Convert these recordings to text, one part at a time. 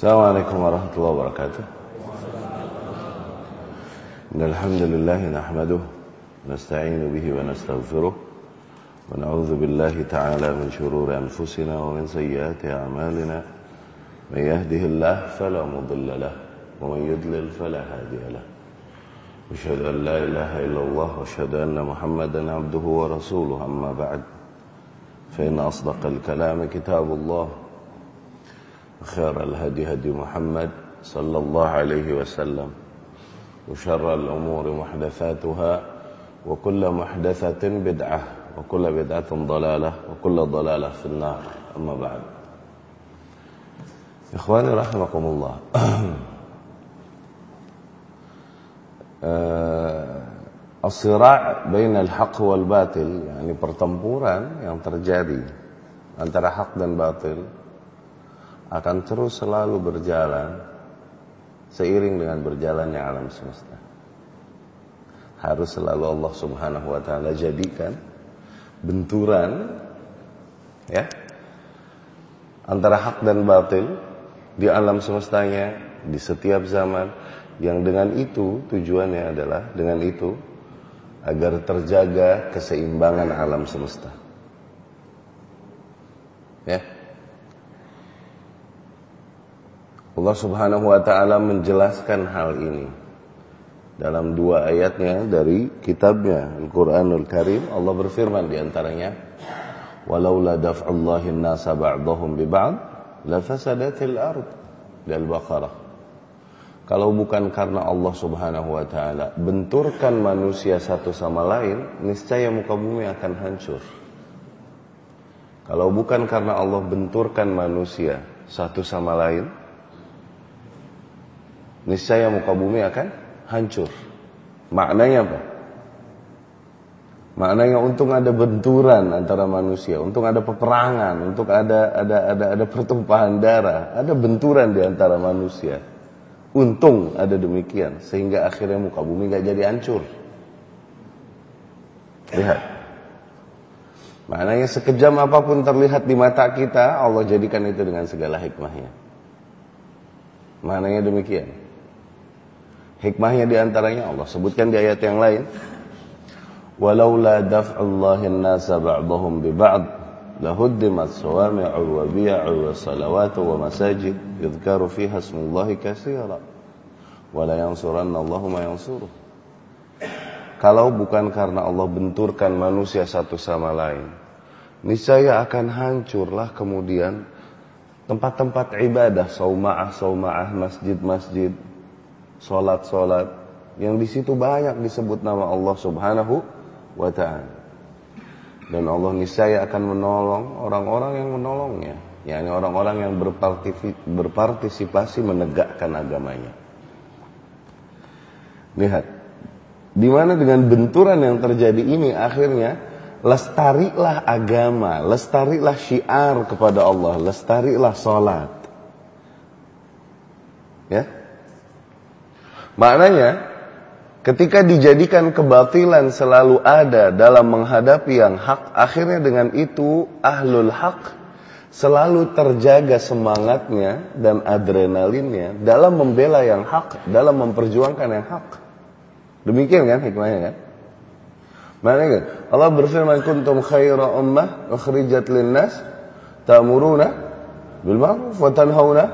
السلام عليكم ورحمة الله وبركاته. إن الحمد لله نحمده نستعين به ونستغفره ونعوذ بالله تعالى من شرور أنفسنا ومن سيئات أعمالنا. من يهده الله فلا مضل له ومن يضلل فلا هادي له. أشهد أن لا إله إلا الله وأشهد أن محمدا عبده ورسوله. أما بعد فإن أصدق الكلام كتاب الله وخير الهدي هدي محمد صلى الله عليه وسلم وشر الأمور محدثاتها وكل محدثة بدعة وكل بدعة ضلالة وكل ضلالة في النار. أما بعد. إخواني رحمكم الله. As-sira' bainal haq wal batil, yakni pertempuran yang terjadi antara hak dan batil akan terus selalu berjalan seiring dengan berjalannya alam semesta. Harus selalu Allah Subhanahu wa taala jadikan benturan ya antara hak dan batil di alam semestanya di setiap zaman yang dengan itu tujuannya adalah dengan itu agar terjaga keseimbangan alam semesta. Ya. Allah Subhanahu wa taala menjelaskan hal ini dalam dua ayatnya dari kitabnya Al-Qur'anul Karim Allah berfirman di antaranya walaula daf'ullahi an-nasa ba'dahum bi ba'd la fasadatil ard Al-Baqarah kalau bukan karena Allah subhanahu wa ta'ala benturkan manusia satu sama lain, niscaya muka bumi akan hancur. Kalau bukan karena Allah benturkan manusia satu sama lain, niscaya muka bumi akan hancur. Maknanya apa? Maknanya untung ada benturan antara manusia, untung ada peperangan, untuk ada ada ada ada pertumpahan darah, ada benturan di antara manusia. Untung ada demikian sehingga akhirnya muka bumi gak jadi hancur. Lihat. Maknanya sekejam apa pun terlihat di mata kita, Allah jadikan itu dengan segala hikmahnya. Maknanya demikian. Hikmahnya di antaranya Allah sebutkan di ayat yang lain. Walaula daf'ullahi an-nasa ba'dahum bi ba'd lahuddimat sawami'u wa bi'u wa salawatu wa masajid yudhkaru fiha ismullahi katsira. Wa la yansuranna Allahu ma yansuruh. Kalau bukan karena Allah benturkan manusia satu sama lain, niscaya akan hancurlah kemudian tempat-tempat ibadah, sauma'ah, sauma'ah, masjid-masjid, salat-salat yang di situ banyak disebut nama Allah Subhanahu wa taala. Dan Allah niscaya akan menolong orang-orang yang menolongnya. Yakni orang-orang yang berpartisipasi menegakkan agamanya. Lihat. Di mana dengan benturan yang terjadi ini akhirnya lestarilah agama lestarilah syiar kepada Allah lestarilah salat ya maknanya Ketika dijadikan kebatilan selalu ada dalam menghadapi yang hak, akhirnya dengan itu ahlul hak selalu terjaga semangatnya dan adrenalinnya dalam membela yang hak, dalam memperjuangkan yang hak. Demikian kan hikmahnya kan? Maknanya Allah berfirman kuntum khaira ummah ukhrijat linnas ta'muruna bil ma'ruf wa tanhauna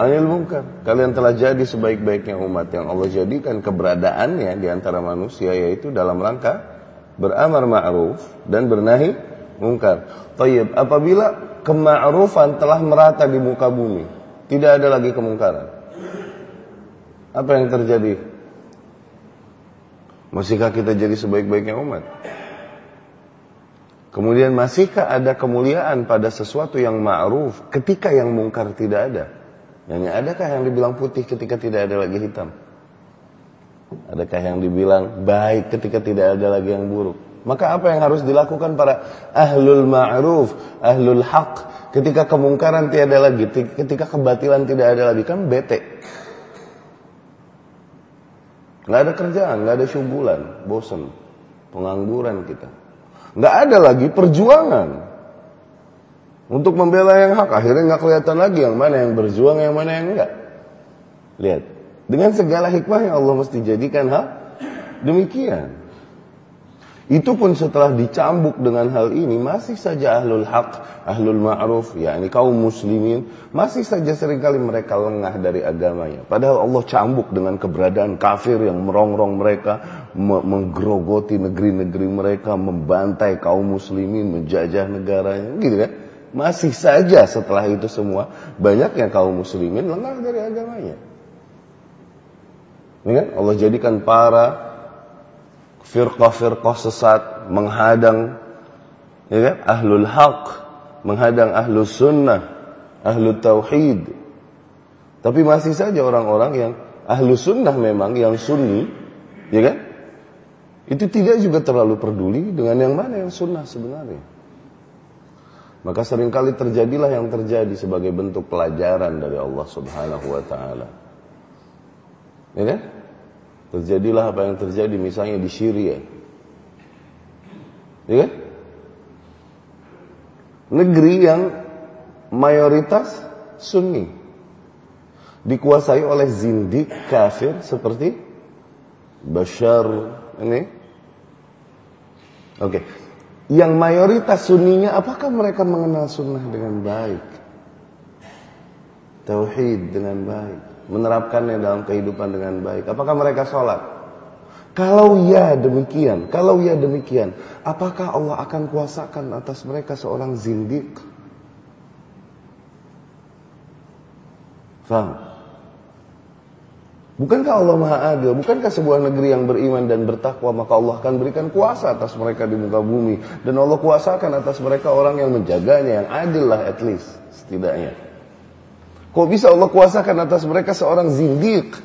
anil munkar. Kalian telah jadi sebaik-baiknya umat yang Allah jadikan keberadaannya di antara manusia yaitu dalam rangka beramar ma'ruf dan bernahi mungkar. Tayyib, apabila kema'rufan telah merata di muka bumi, tidak ada lagi kemungkaran. Apa yang terjadi? Masihkah kita jadi sebaik-baiknya umat? Kemudian masihkah ada kemuliaan pada sesuatu yang ma'ruf ketika yang mungkar tidak ada? Nyanyi, adakah yang dibilang putih ketika tidak ada lagi hitam? Adakah yang dibilang baik ketika tidak ada lagi yang buruk? Maka apa yang harus dilakukan para ahlul ma'ruf, ahlul haq ketika kemungkaran tiada lagi, ketika kebatilan tidak ada lagi kan bete. Nggak ada kerjaan, nggak ada syubulan, bosan, pengangguran kita. Nggak ada lagi perjuangan. Untuk membela yang hak, akhirnya nggak kelihatan lagi yang mana yang berjuang, yang mana yang enggak. Lihat, dengan segala hikmah yang Allah mesti jadikan hal demikian. Itu pun setelah dicambuk dengan hal ini masih saja ahlul haq, ahlul ma'ruf, yakni kaum muslimin masih saja sering kali mereka lengah dari agamanya. Padahal Allah cambuk dengan keberadaan kafir yang merongrong mereka, menggerogoti negeri-negeri mereka, membantai kaum muslimin, menjajah negaranya, gitu kan? Masih saja setelah itu semua banyak yang kaum muslimin lengah dari agamanya. Kan Allah jadikan para firqah-firqah sesat menghadang ya kan? ahlul haq, menghadang ahlul sunnah, ahlul tauhid. Tapi masih saja orang-orang yang ahlu sunnah memang yang sunni, ya kan? Itu tidak juga terlalu peduli dengan yang mana yang sunnah sebenarnya. Maka sering kali terjadilah yang terjadi sebagai bentuk pelajaran dari Allah Subhanahu wa taala. Ya kan? Terjadilah apa yang terjadi misalnya di Syria. Ya kan? Negeri yang mayoritas Sunni. Dikuasai oleh zindik kafir seperti Bashar ini. Oke. Okay. Yang mayoritas sunninya apakah mereka mengenal sunnah dengan baik? Tauhid dengan baik menerapkannya dalam kehidupan dengan baik? Apakah mereka sholat? Kalau ya demikian, kalau ya demikian, apakah Allah akan kuasakan atas mereka seorang zindik? Faham? Bukankah Allah Maha Adil? Bukankah sebuah negeri yang beriman dan bertakwa maka Allah akan berikan kuasa atas mereka di muka bumi dan Allah kuasakan atas mereka orang yang menjaganya yang adil lah at least setidaknya. Kok bisa Allah kuasakan atas mereka seorang zindiq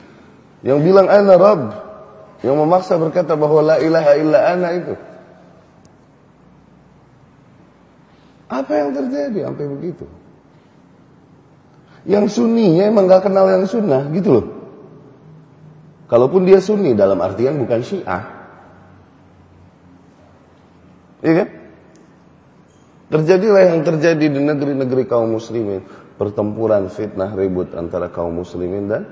yang bilang ana Rabb, yang memaksa berkata bahwa la ilaha illa ana itu. Apa yang terjadi sampai begitu? Yang sunninya emang gak kenal yang sunnah gitu loh. Kalaupun dia sunni dalam artian bukan syiah. Iya kan? Terjadilah yang terjadi di negeri-negeri kaum muslimin pertempuran fitnah ribut antara kaum muslimin dan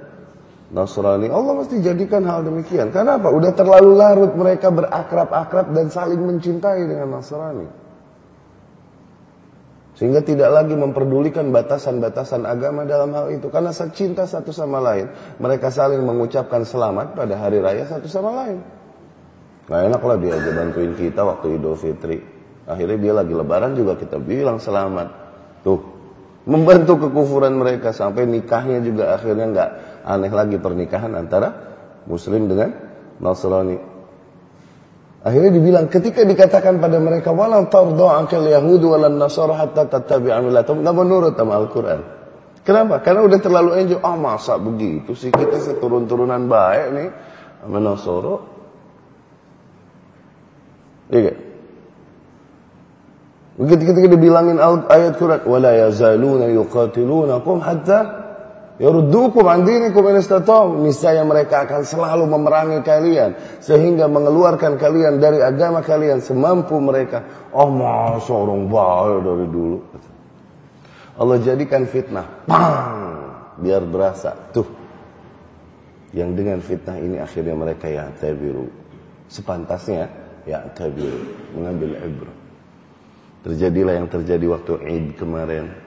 Nasrani. Allah mesti jadikan hal demikian. Karena apa? Udah terlalu larut mereka berakrab-akrab dan saling mencintai dengan Nasrani. Sehingga tidak lagi memperdulikan batasan-batasan agama dalam hal itu. Karena cinta satu sama lain. Mereka saling mengucapkan selamat pada hari raya satu sama lain. Gak enak lah dia aja bantuin kita waktu Idul Fitri. Akhirnya dia lagi lebaran juga kita bilang selamat. Tuh, membantu kekufuran mereka sampai nikahnya juga akhirnya nggak aneh lagi pernikahan antara muslim dengan Nasrani. Akhirnya dibilang ketika dikatakan pada mereka walau tardo akal Yahudi walan Nasara hatta tattabi'a millatum nggak menurut sama Al-Qur'an. Kenapa? Karena udah terlalu enjoy. Oh, masa begitu sih kita seturun-turunan baik nih sama Nasara. Iya. Begitu ketika dibilangin ayat Quran, wala yazaluna yuqatilunakum hatta yaruddukum an dinikum in istata'u. Niscaya mereka akan selalu memerangi kalian sehingga mengeluarkan kalian dari agama kalian semampu mereka. Oh, masa orang baik dari dulu. Allah jadikan fitnah. Pang! Biar berasa. Tuh. Yang dengan fitnah ini akhirnya mereka ya tabiru. Sepantasnya ya tabiru. Mengambil ibrah. Terjadilah yang terjadi waktu Eid kemarin.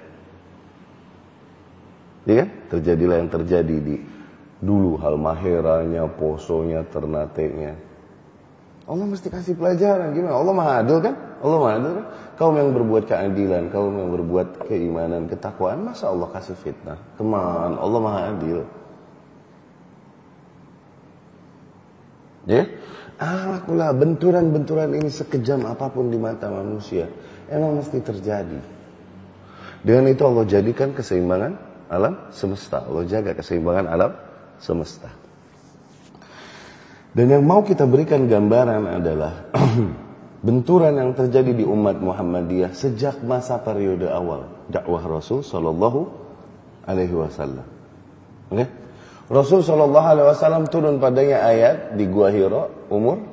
Ya kan? Terjadilah yang terjadi di dulu hal maheranya, posonya, ternatenya. Allah mesti kasih pelajaran gimana? Allah Maha Adil kan? Allah Maha Adil kan? Kaum yang berbuat keadilan, kaum yang berbuat keimanan, ketakwaan, masa Allah kasih fitnah? Teman, Allah Maha Adil. Ya? Alhamdulillah benturan-benturan ini sekejam apa pun di mata manusia Emang mesti terjadi. Dengan itu Allah jadikan keseimbangan alam semesta. Allah jaga keseimbangan alam semesta. Dan yang mau kita berikan gambaran adalah benturan yang terjadi di umat Muhammadiyah sejak masa periode awal dakwah Rasul Shallallahu Alaihi Wasallam. Okay? Rasul Shallallahu Alaihi Wasallam turun padanya ayat di Gua Hiro umur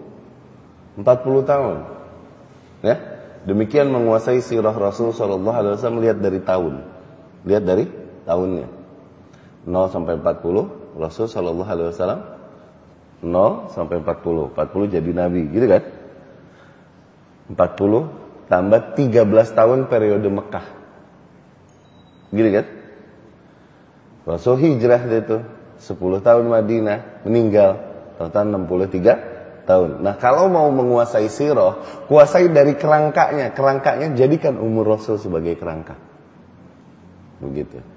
40 tahun. Ya, Demikian menguasai sirah Rasul Shallallahu Alaihi Wasallam lihat dari tahun, lihat dari tahunnya 0 sampai 40 Rasul Shallallahu Alaihi Wasallam 0 sampai 40 40 jadi Nabi gitu kan 40 tambah 13 tahun periode Mekah gitu kan Rasul hijrah itu 10 tahun Madinah meninggal total 63 tahun. Nah kalau mau menguasai sirah, kuasai dari kerangkanya. Kerangkanya jadikan umur Rasul sebagai kerangka. Begitu.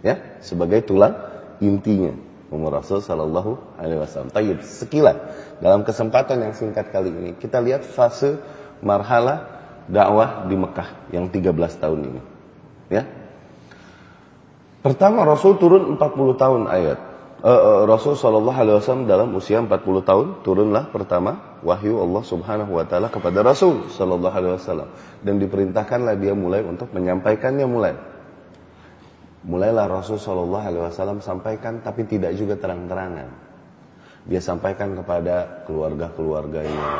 Ya, sebagai tulang intinya umur Rasul Shallallahu Alaihi Wasallam. Tayyib sekilas dalam kesempatan yang singkat kali ini kita lihat fase marhala dakwah di Mekah yang 13 tahun ini. Ya, Pertama Rasul turun 40 tahun ayat. Uh, uh, Rasul Shallallahu Alaihi Wasallam dalam usia 40 tahun turunlah pertama wahyu Allah Subhanahu Wa Taala kepada Rasul Shallallahu Alaihi Wasallam dan diperintahkanlah dia mulai untuk menyampaikannya mulai. Mulailah Rasul Shallallahu Alaihi Wasallam sampaikan tapi tidak juga terang-terangan. Dia sampaikan kepada keluarga-keluarganya,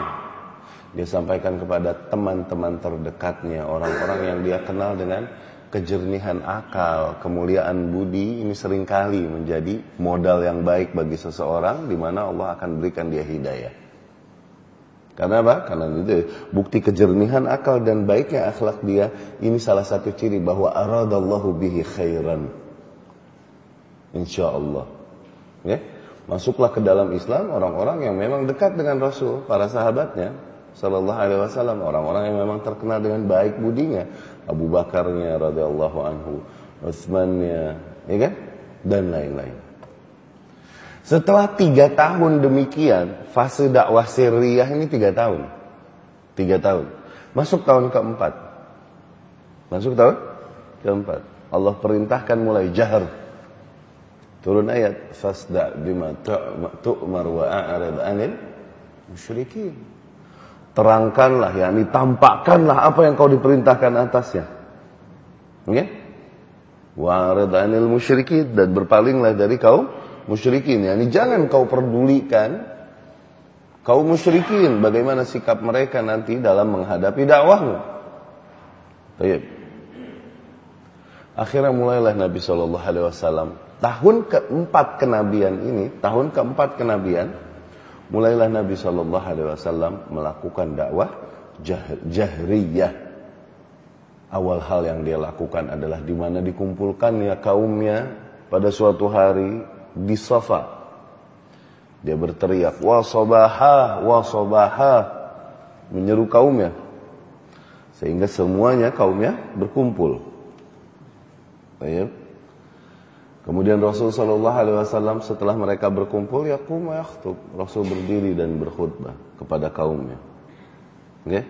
dia sampaikan kepada teman-teman terdekatnya, orang-orang yang dia kenal dengan kejernihan akal, kemuliaan budi ini sering kali menjadi modal yang baik bagi seseorang di mana Allah akan berikan dia hidayah. Karena apa? Karena itu bukti kejernihan akal dan baiknya akhlak dia ini salah satu ciri bahwa aradallahu bihi khairan. Insya Allah. Ya. Masuklah ke dalam Islam orang-orang yang memang dekat dengan Rasul, para sahabatnya, Sallallahu Alaihi Wasallam, orang-orang yang memang terkenal dengan baik budinya, Abu Bakarnya radhiyallahu anhu, Utsmannya, ya kan? Dan lain-lain. Setelah tiga tahun demikian, fase dakwah Syriah ini tiga tahun. Tiga tahun. Masuk tahun keempat. Masuk tahun keempat. Allah perintahkan mulai jahar. Turun ayat. Fasda bima tu'mar wa a'rid anil musyrikin terangkanlah yakni tampakkanlah apa yang kau diperintahkan atasnya oke okay? wa'rid anil musyrikin dan berpalinglah dari kaum musyrikin yakni jangan kau pedulikan kaum musyrikin bagaimana sikap mereka nanti dalam menghadapi dakwahmu Baik. Akhirnya mulailah Nabi Shallallahu Alaihi Wasallam tahun keempat kenabian ini, tahun keempat kenabian, mulailah Nabi Shallallahu Alaihi Wasallam melakukan dakwah jah jahriyah. Awal hal yang dia lakukan adalah di mana dikumpulkannya kaumnya pada suatu hari di Safa. Dia berteriak, wa sobaha, wa sobaha, menyeru kaumnya. Sehingga semuanya kaumnya berkumpul. Baik. Kemudian Rasul Shallallahu Alaihi Wasallam setelah mereka berkumpul, ya yaktub. Rasul berdiri dan berkhutbah kepada kaumnya. Okay?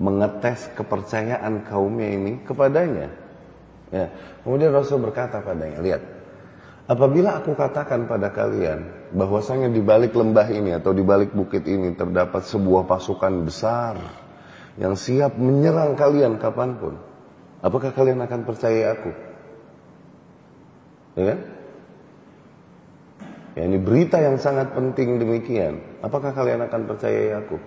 Mengetes kepercayaan kaumnya ini kepadanya. Ya. Kemudian Rasul berkata padanya, lihat, apabila aku katakan pada kalian bahwasanya di balik lembah ini atau di balik bukit ini terdapat sebuah pasukan besar yang siap menyerang kalian kapan pun, apakah kalian akan percaya aku? Ya kan? Ya, ini berita yang sangat penting demikian. Apakah kalian akan percaya aku?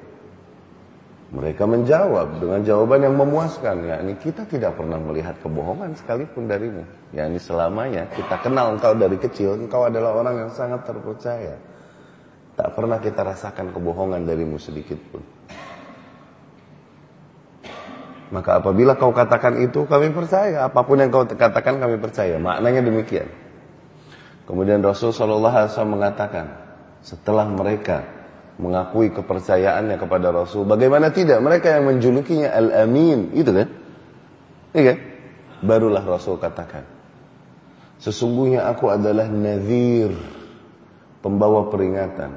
Mereka menjawab dengan jawaban yang memuaskan. Ya, ini kita tidak pernah melihat kebohongan sekalipun darimu. Ya, ini selamanya kita kenal engkau dari kecil. Engkau adalah orang yang sangat terpercaya. Tak pernah kita rasakan kebohongan darimu sedikit pun. Maka apabila kau katakan itu kami percaya. Apa pun yang kau katakan kami percaya. Maknanya demikian. Kemudian Rasul Shallallahu Alaihi Wasallam mengatakan setelah mereka mengakui kepercayaannya kepada Rasul, bagaimana tidak mereka yang menjulukinya Al-Amin, itu kan? Iya kan? Barulah Rasul katakan, sesungguhnya aku adalah Nazir, pembawa peringatan.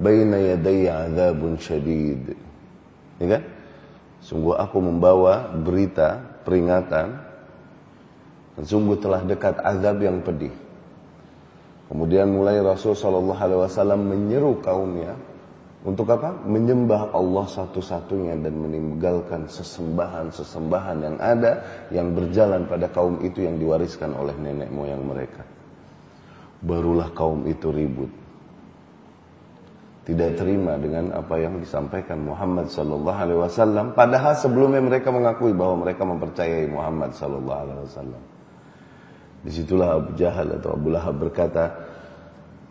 Baina yadayya azabun syadid. Iya kan? Sungguh aku membawa berita, peringatan, dan sungguh telah dekat azab yang pedih. Kemudian mulai Rasul Shallallahu Alaihi Wasallam menyeru kaumnya untuk apa? Menyembah Allah satu-satunya dan meninggalkan sesembahan-sesembahan yang ada yang berjalan pada kaum itu yang diwariskan oleh nenek moyang mereka. Barulah kaum itu ribut. tidak terima dengan apa yang disampaikan Muhammad sallallahu alaihi wasallam padahal sebelumnya mereka mengakui bahwa mereka mempercayai Muhammad sallallahu alaihi wasallam. Di situlah Abu Jahal atau Abu Lahab berkata,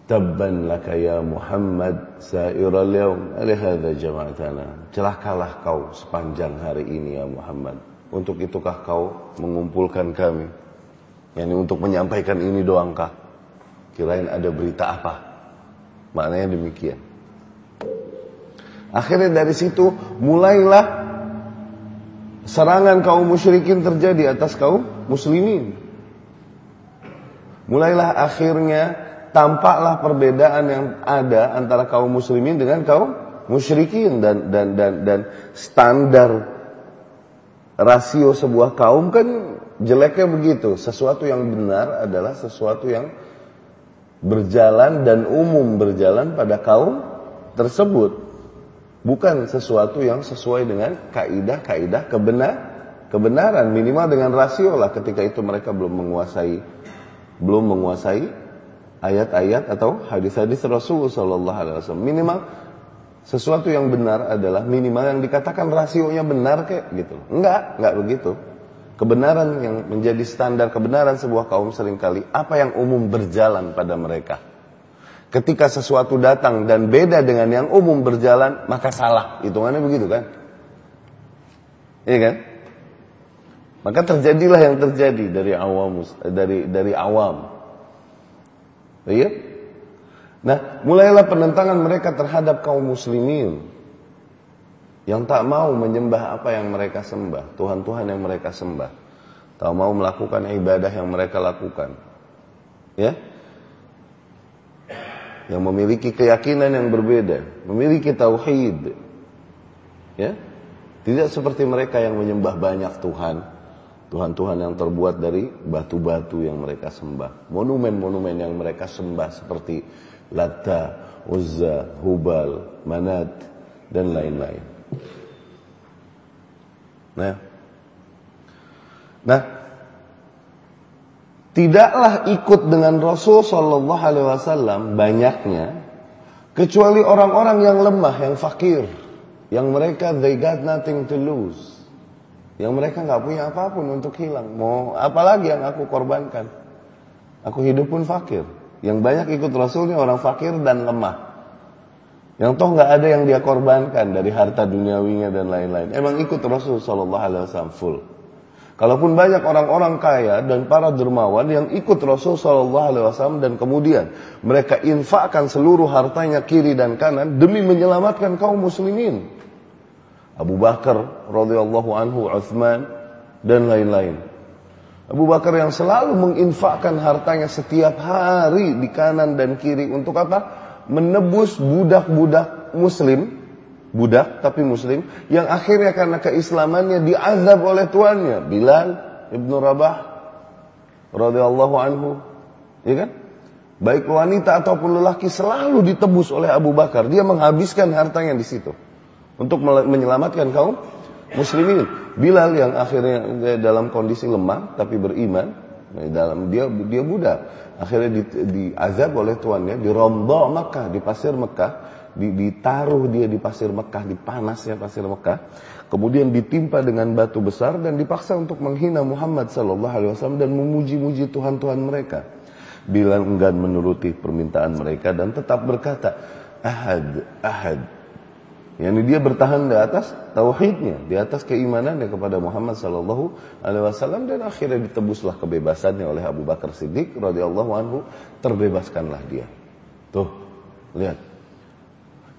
Tabban laka ya Muhammad sa'iral yaum alihadha jama'atana. Celakalah kau sepanjang hari ini ya Muhammad. Untuk itukah kau mengumpulkan kami? Yani untuk menyampaikan ini doangkah? Kirain ada berita apa? Maknanya demikian. Akhirnya dari situ mulailah serangan kaum musyrikin terjadi atas kaum muslimin. Mulailah akhirnya tampaklah perbedaan yang ada antara kaum muslimin dengan kaum musyrikin dan dan dan dan standar rasio sebuah kaum kan jeleknya begitu. Sesuatu yang benar adalah sesuatu yang berjalan dan umum berjalan pada kaum tersebut bukan sesuatu yang sesuai dengan kaidah-kaidah kebenar kebenaran minimal dengan rasio lah ketika itu mereka belum menguasai belum menguasai ayat-ayat atau hadis-hadis Rasulullah Sallallahu Alaihi Wasallam minimal sesuatu yang benar adalah minimal yang dikatakan rasionya benar kayak gitu enggak enggak begitu kebenaran yang menjadi standar kebenaran sebuah kaum sering kali apa yang umum berjalan pada mereka Ketika sesuatu datang dan beda dengan yang umum berjalan, maka salah. Hitungannya begitu kan? Iya kan? Maka terjadilah yang terjadi dari awam dari dari awam. Iya? Nah, mulailah penentangan mereka terhadap kaum muslimin yang tak mau menyembah apa yang mereka sembah, Tuhan-Tuhan yang mereka sembah. Tak mau melakukan ibadah yang mereka lakukan. Ya? yang memiliki keyakinan yang berbeda, memiliki tauhid. Ya. Tidak seperti mereka yang menyembah banyak Tuhan. Tuhan-Tuhan yang terbuat dari batu-batu yang mereka sembah. Monumen-monumen yang mereka sembah seperti Lata, Uzza, Hubal, Manat, dan lain-lain. Nah, nah tidaklah ikut dengan Rasul Shallallahu Alaihi Wasallam banyaknya kecuali orang-orang yang lemah, yang fakir, yang mereka they got nothing to lose, yang mereka nggak punya apa pun untuk hilang. Mau apalagi yang aku korbankan? Aku hidup pun fakir. Yang banyak ikut Rasulnya orang fakir dan lemah. Yang toh nggak ada yang dia korbankan dari harta duniawinya dan lain-lain. Emang ikut Rasul Shallallahu Alaihi Wasallam full. Kalaupun banyak orang-orang kaya dan para dermawan yang ikut Rasul Shallallahu Alaihi Wasallam dan kemudian mereka infakkan seluruh hartanya kiri dan kanan demi menyelamatkan kaum muslimin. Abu Bakar radhiyallahu anhu, Uthman dan lain-lain. Abu Bakar yang selalu menginfakkan hartanya setiap hari di kanan dan kiri untuk apa? Menebus budak-budak muslim budak tapi muslim yang akhirnya karena keislamannya diazab oleh tuannya Bilal ibnu Rabah radhiyallahu anhu ya kan baik wanita ataupun lelaki selalu ditebus oleh Abu Bakar dia menghabiskan hartanya di situ untuk menyelamatkan kaum muslimin Bilal yang akhirnya dalam kondisi lemah tapi beriman dalam dia dia budak akhirnya diazab oleh tuannya di Rombo Makkah di pasir Mekah ditaruh dia di pasir Mekah, di panasnya pasir Mekah, kemudian ditimpa dengan batu besar dan dipaksa untuk menghina Muhammad Sallallahu Alaihi Wasallam dan memuji-muji Tuhan-Tuhan mereka. Bila enggan menuruti permintaan mereka dan tetap berkata, ahad, ahad. Yani dia bertahan di atas tauhidnya, di atas keimanannya kepada Muhammad Sallallahu Alaihi Wasallam dan akhirnya ditebuslah kebebasannya oleh Abu Bakar Siddiq radhiyallahu anhu, terbebaskanlah dia. Tuh, lihat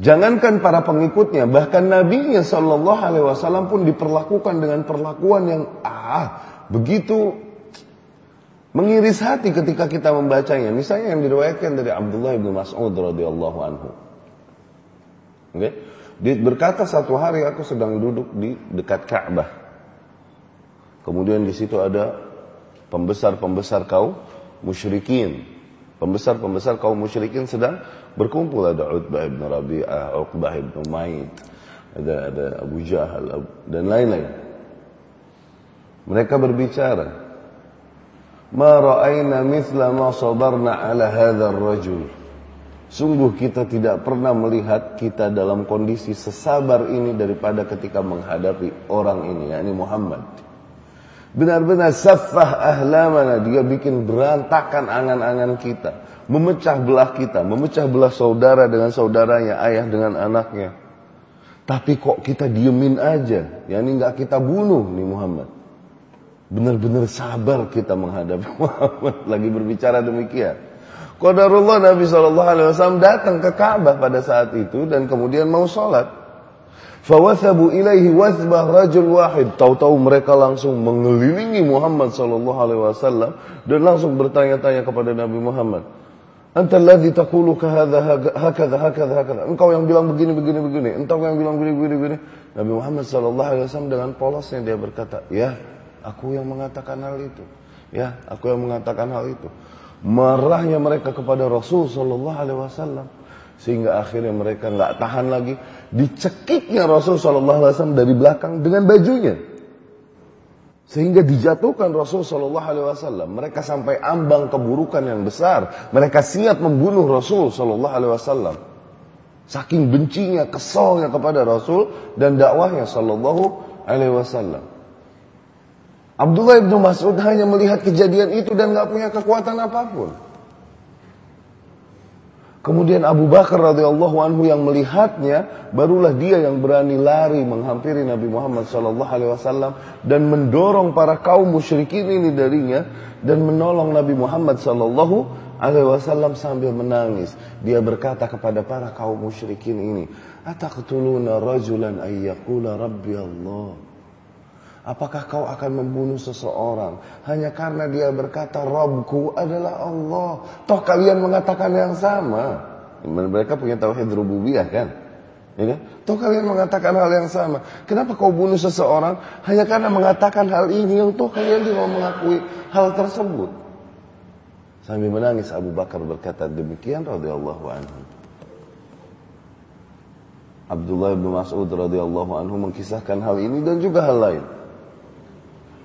Jangankan para pengikutnya, bahkan Nabi-Nya Shallallahu Alaihi Wasallam pun diperlakukan dengan perlakuan yang ah begitu mengiris hati ketika kita membacanya. Misalnya yang diriwayatkan dari Abdullah bin Mas'ud radhiyallahu anhu. Okay? Berkata satu hari aku sedang duduk di dekat Ka'bah. Kemudian di situ ada pembesar-pembesar kaum musyrikin. Pembesar-pembesar kaum musyrikin sedang berkumpul ada Utbah ibn Rabi'ah, Uqbah ibn Umayyad, ada ada Abu Jahal dan lain-lain. Mereka berbicara, "Ma ra'ayna mithla ma sabarna ala hadha ar-rajul." Sungguh kita tidak pernah melihat kita dalam kondisi sesabar ini daripada ketika menghadapi orang ini, yakni Muhammad. Benar-benar safah ahlamana, dia bikin berantakan angan-angan kita. Memecah belah kita, memecah belah saudara dengan saudaranya, ayah dengan anaknya. Tapi kok kita diemin aja, yakni nggak kita bunuh nih Muhammad. Benar-benar sabar kita menghadapi Muhammad lagi berbicara demikian. Qadarullah Nabi SAW datang ke Ka'bah pada saat itu dan kemudian mau sholat. Fawasabu ilaihi wasbah rajul wahid. Tahu-tahu mereka langsung mengelilingi Muhammad SAW dan langsung bertanya-tanya kepada Nabi Muhammad. Anta alladhi taqulu kahadha hakadha hakadha hakadha. Engkau yang bilang begini begini begini. Engkau yang bilang begini begini begini. Nabi Muhammad SAW dengan polosnya dia berkata, "Ya, aku yang mengatakan hal itu." Ya, aku yang mengatakan hal itu marahnya mereka kepada Rasul Shallallahu Alaihi Wasallam. Sehingga akhirnya mereka nggak tahan lagi. Dicekiknya Rasul Shallallahu Alaihi Wasallam dari belakang dengan bajunya. Sehingga dijatuhkan Rasul Shallallahu Alaihi Wasallam. Mereka sampai ambang keburukan yang besar. Mereka siap membunuh Rasul Shallallahu Alaihi Wasallam. Saking bencinya kesalnya kepada Rasul dan dakwahnya Shallallahu Alaihi Wasallam Abdullah bin Mas'ud hanya melihat kejadian itu dan gak punya kekuatan apa pun. Kemudian Abu Bakar radhiyallahu anhu yang melihatnya, barulah dia yang berani lari menghampiri Nabi Muhammad sallallahu alaihi wasallam dan mendorong para kaum musyrikin ini darinya dan menolong Nabi Muhammad sallallahu alaihi wasallam sambil menangis. Dia berkata kepada para kaum musyrikin ini, "Ataqtuluna rajulan ay yaqula rabbi Allah?" Apakah kau akan membunuh seseorang hanya karena dia berkata Robku adalah Allah? Toh kalian mengatakan yang sama. Mereka punya tauhid rububiyah kan? Ya kan? Toh kalian mengatakan hal yang sama. Kenapa kau bunuh seseorang hanya karena mengatakan hal ini yang toh kalian juga mengakui hal tersebut? Sambil menangis Abu Bakar berkata demikian radhiyallahu anhu. Abdullah bin Mas'ud radhiyallahu anhu mengkisahkan hal ini dan juga hal lain.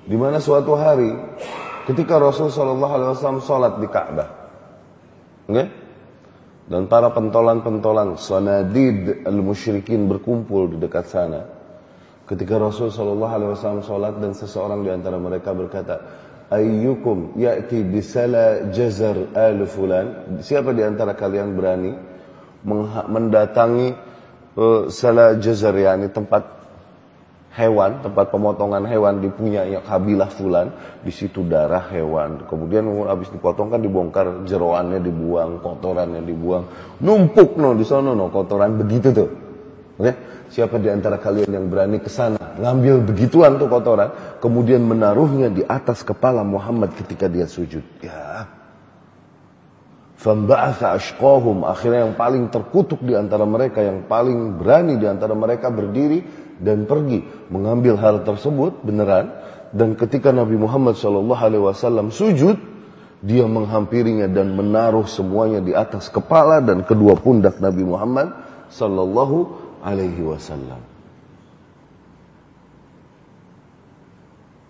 Di mana suatu hari ketika Rasul Shallallahu Alaihi Wasallam sholat di Ka'bah, okay? dan para pentolan-pentolan sanadid al musyrikin berkumpul di dekat sana. Ketika Rasul Shallallahu Alaihi Wasallam sholat dan seseorang di antara mereka berkata, Ayyukum ya'ti bisala jazar al fulan. Siapa di antara kalian berani mendatangi uh, salah jazar yakni tempat hewan, tempat pemotongan hewan dipunyai kabilah fulan, di situ darah hewan. Kemudian habis dipotong kan dibongkar jeroannya dibuang, kotorannya dibuang. Numpuk no di sana no kotoran begitu tuh. Oke? Siapa di antara kalian yang berani ke sana ngambil begituan tuh kotoran, kemudian menaruhnya di atas kepala Muhammad ketika dia sujud. Ya. Famba'atha ashqahum akhirnya yang paling terkutuk di antara mereka, yang paling berani di antara mereka berdiri dan pergi mengambil hal tersebut beneran dan ketika Nabi Muhammad SAW sujud dia menghampirinya dan menaruh semuanya di atas kepala dan kedua pundak Nabi Muhammad Sallallahu Alaihi Wasallam.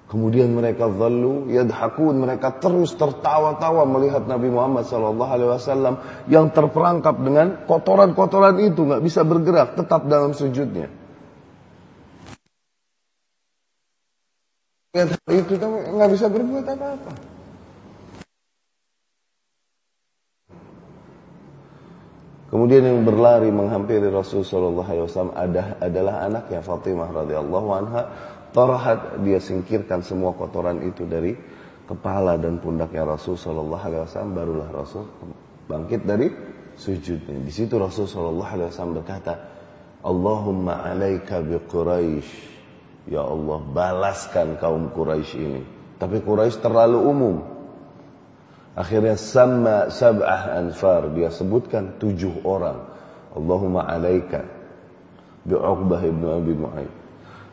Kemudian mereka zalu yadhakun mereka terus tertawa-tawa melihat Nabi Muhammad Sallallahu Alaihi Wasallam yang terperangkap dengan kotoran-kotoran itu nggak bisa bergerak tetap dalam sujudnya. Lihat itu nggak bisa berbuat apa-apa. Kemudian yang berlari menghampiri Rasul Shallallahu Alaihi Wasallam ada adalah anaknya Fatimah radhiyallahu anha. Tarahat dia singkirkan semua kotoran itu dari kepala dan pundaknya Rasul Shallallahu Alaihi Wasallam. Barulah Rasul bangkit dari sujudnya. Di situ Rasul Shallallahu Alaihi Wasallam berkata, Allahumma alaika bi Quraisy Ya Allah balaskan kaum Quraisy ini. Tapi Quraisy terlalu umum. Akhirnya sama sab'ah anfar. Dia sebutkan tujuh orang. Allahumma alaika bi'uqbah ibn Abi Mu'ayyid.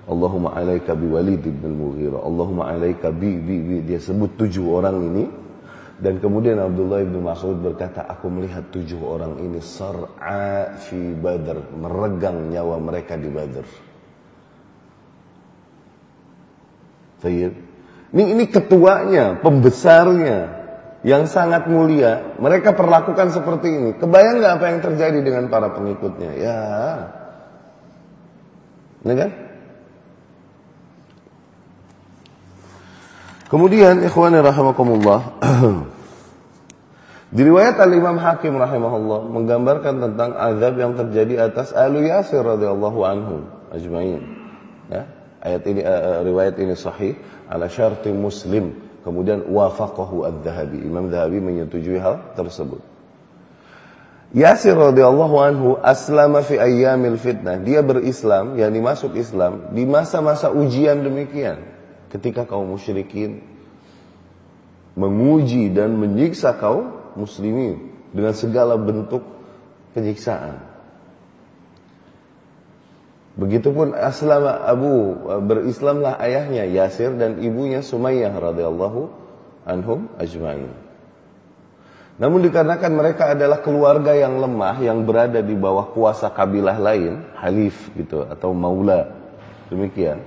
Allahumma alaika bi Walid ibn al-Mughirah. Allahumma alaika bi, bi, bi. Dia sebut tujuh orang ini. Dan kemudian Abdullah ibn Mas'ud berkata, aku melihat tujuh orang ini sar'a fi badr. Meregang nyawa mereka di badr. Ini, ini ketuanya, pembesarnya. yang sangat mulia, mereka perlakukan seperti ini. Kebayang nggak apa yang terjadi dengan para pengikutnya? Ya, ini kan? Kemudian ikhwani rahimakumullah Di riwayat Al-Imam Hakim rahimahullah menggambarkan tentang azab yang terjadi atas Alu Yasir radhiyallahu anhu ajmain. Ya, ayat ini uh, riwayat ini sahih ala syarti Muslim. Kemudian wafaqahu Adz-Dzahabi. Imam Dzahabi menyetujui hal tersebut. Yasir radhiyallahu anhu aslama fi ayyamil fitnah. Dia berislam, yakni masuk Islam di masa-masa ujian demikian. Ketika kaum musyrikin menguji dan menyiksa kaum muslimin dengan segala bentuk penyiksaan. Begitupun aslam Abu berislamlah ayahnya Yasir dan ibunya Sumayyah radhiyallahu anhum ajmain. Namun dikarenakan mereka adalah keluarga yang lemah yang berada di bawah kuasa kabilah lain, halif gitu atau maula. Demikian.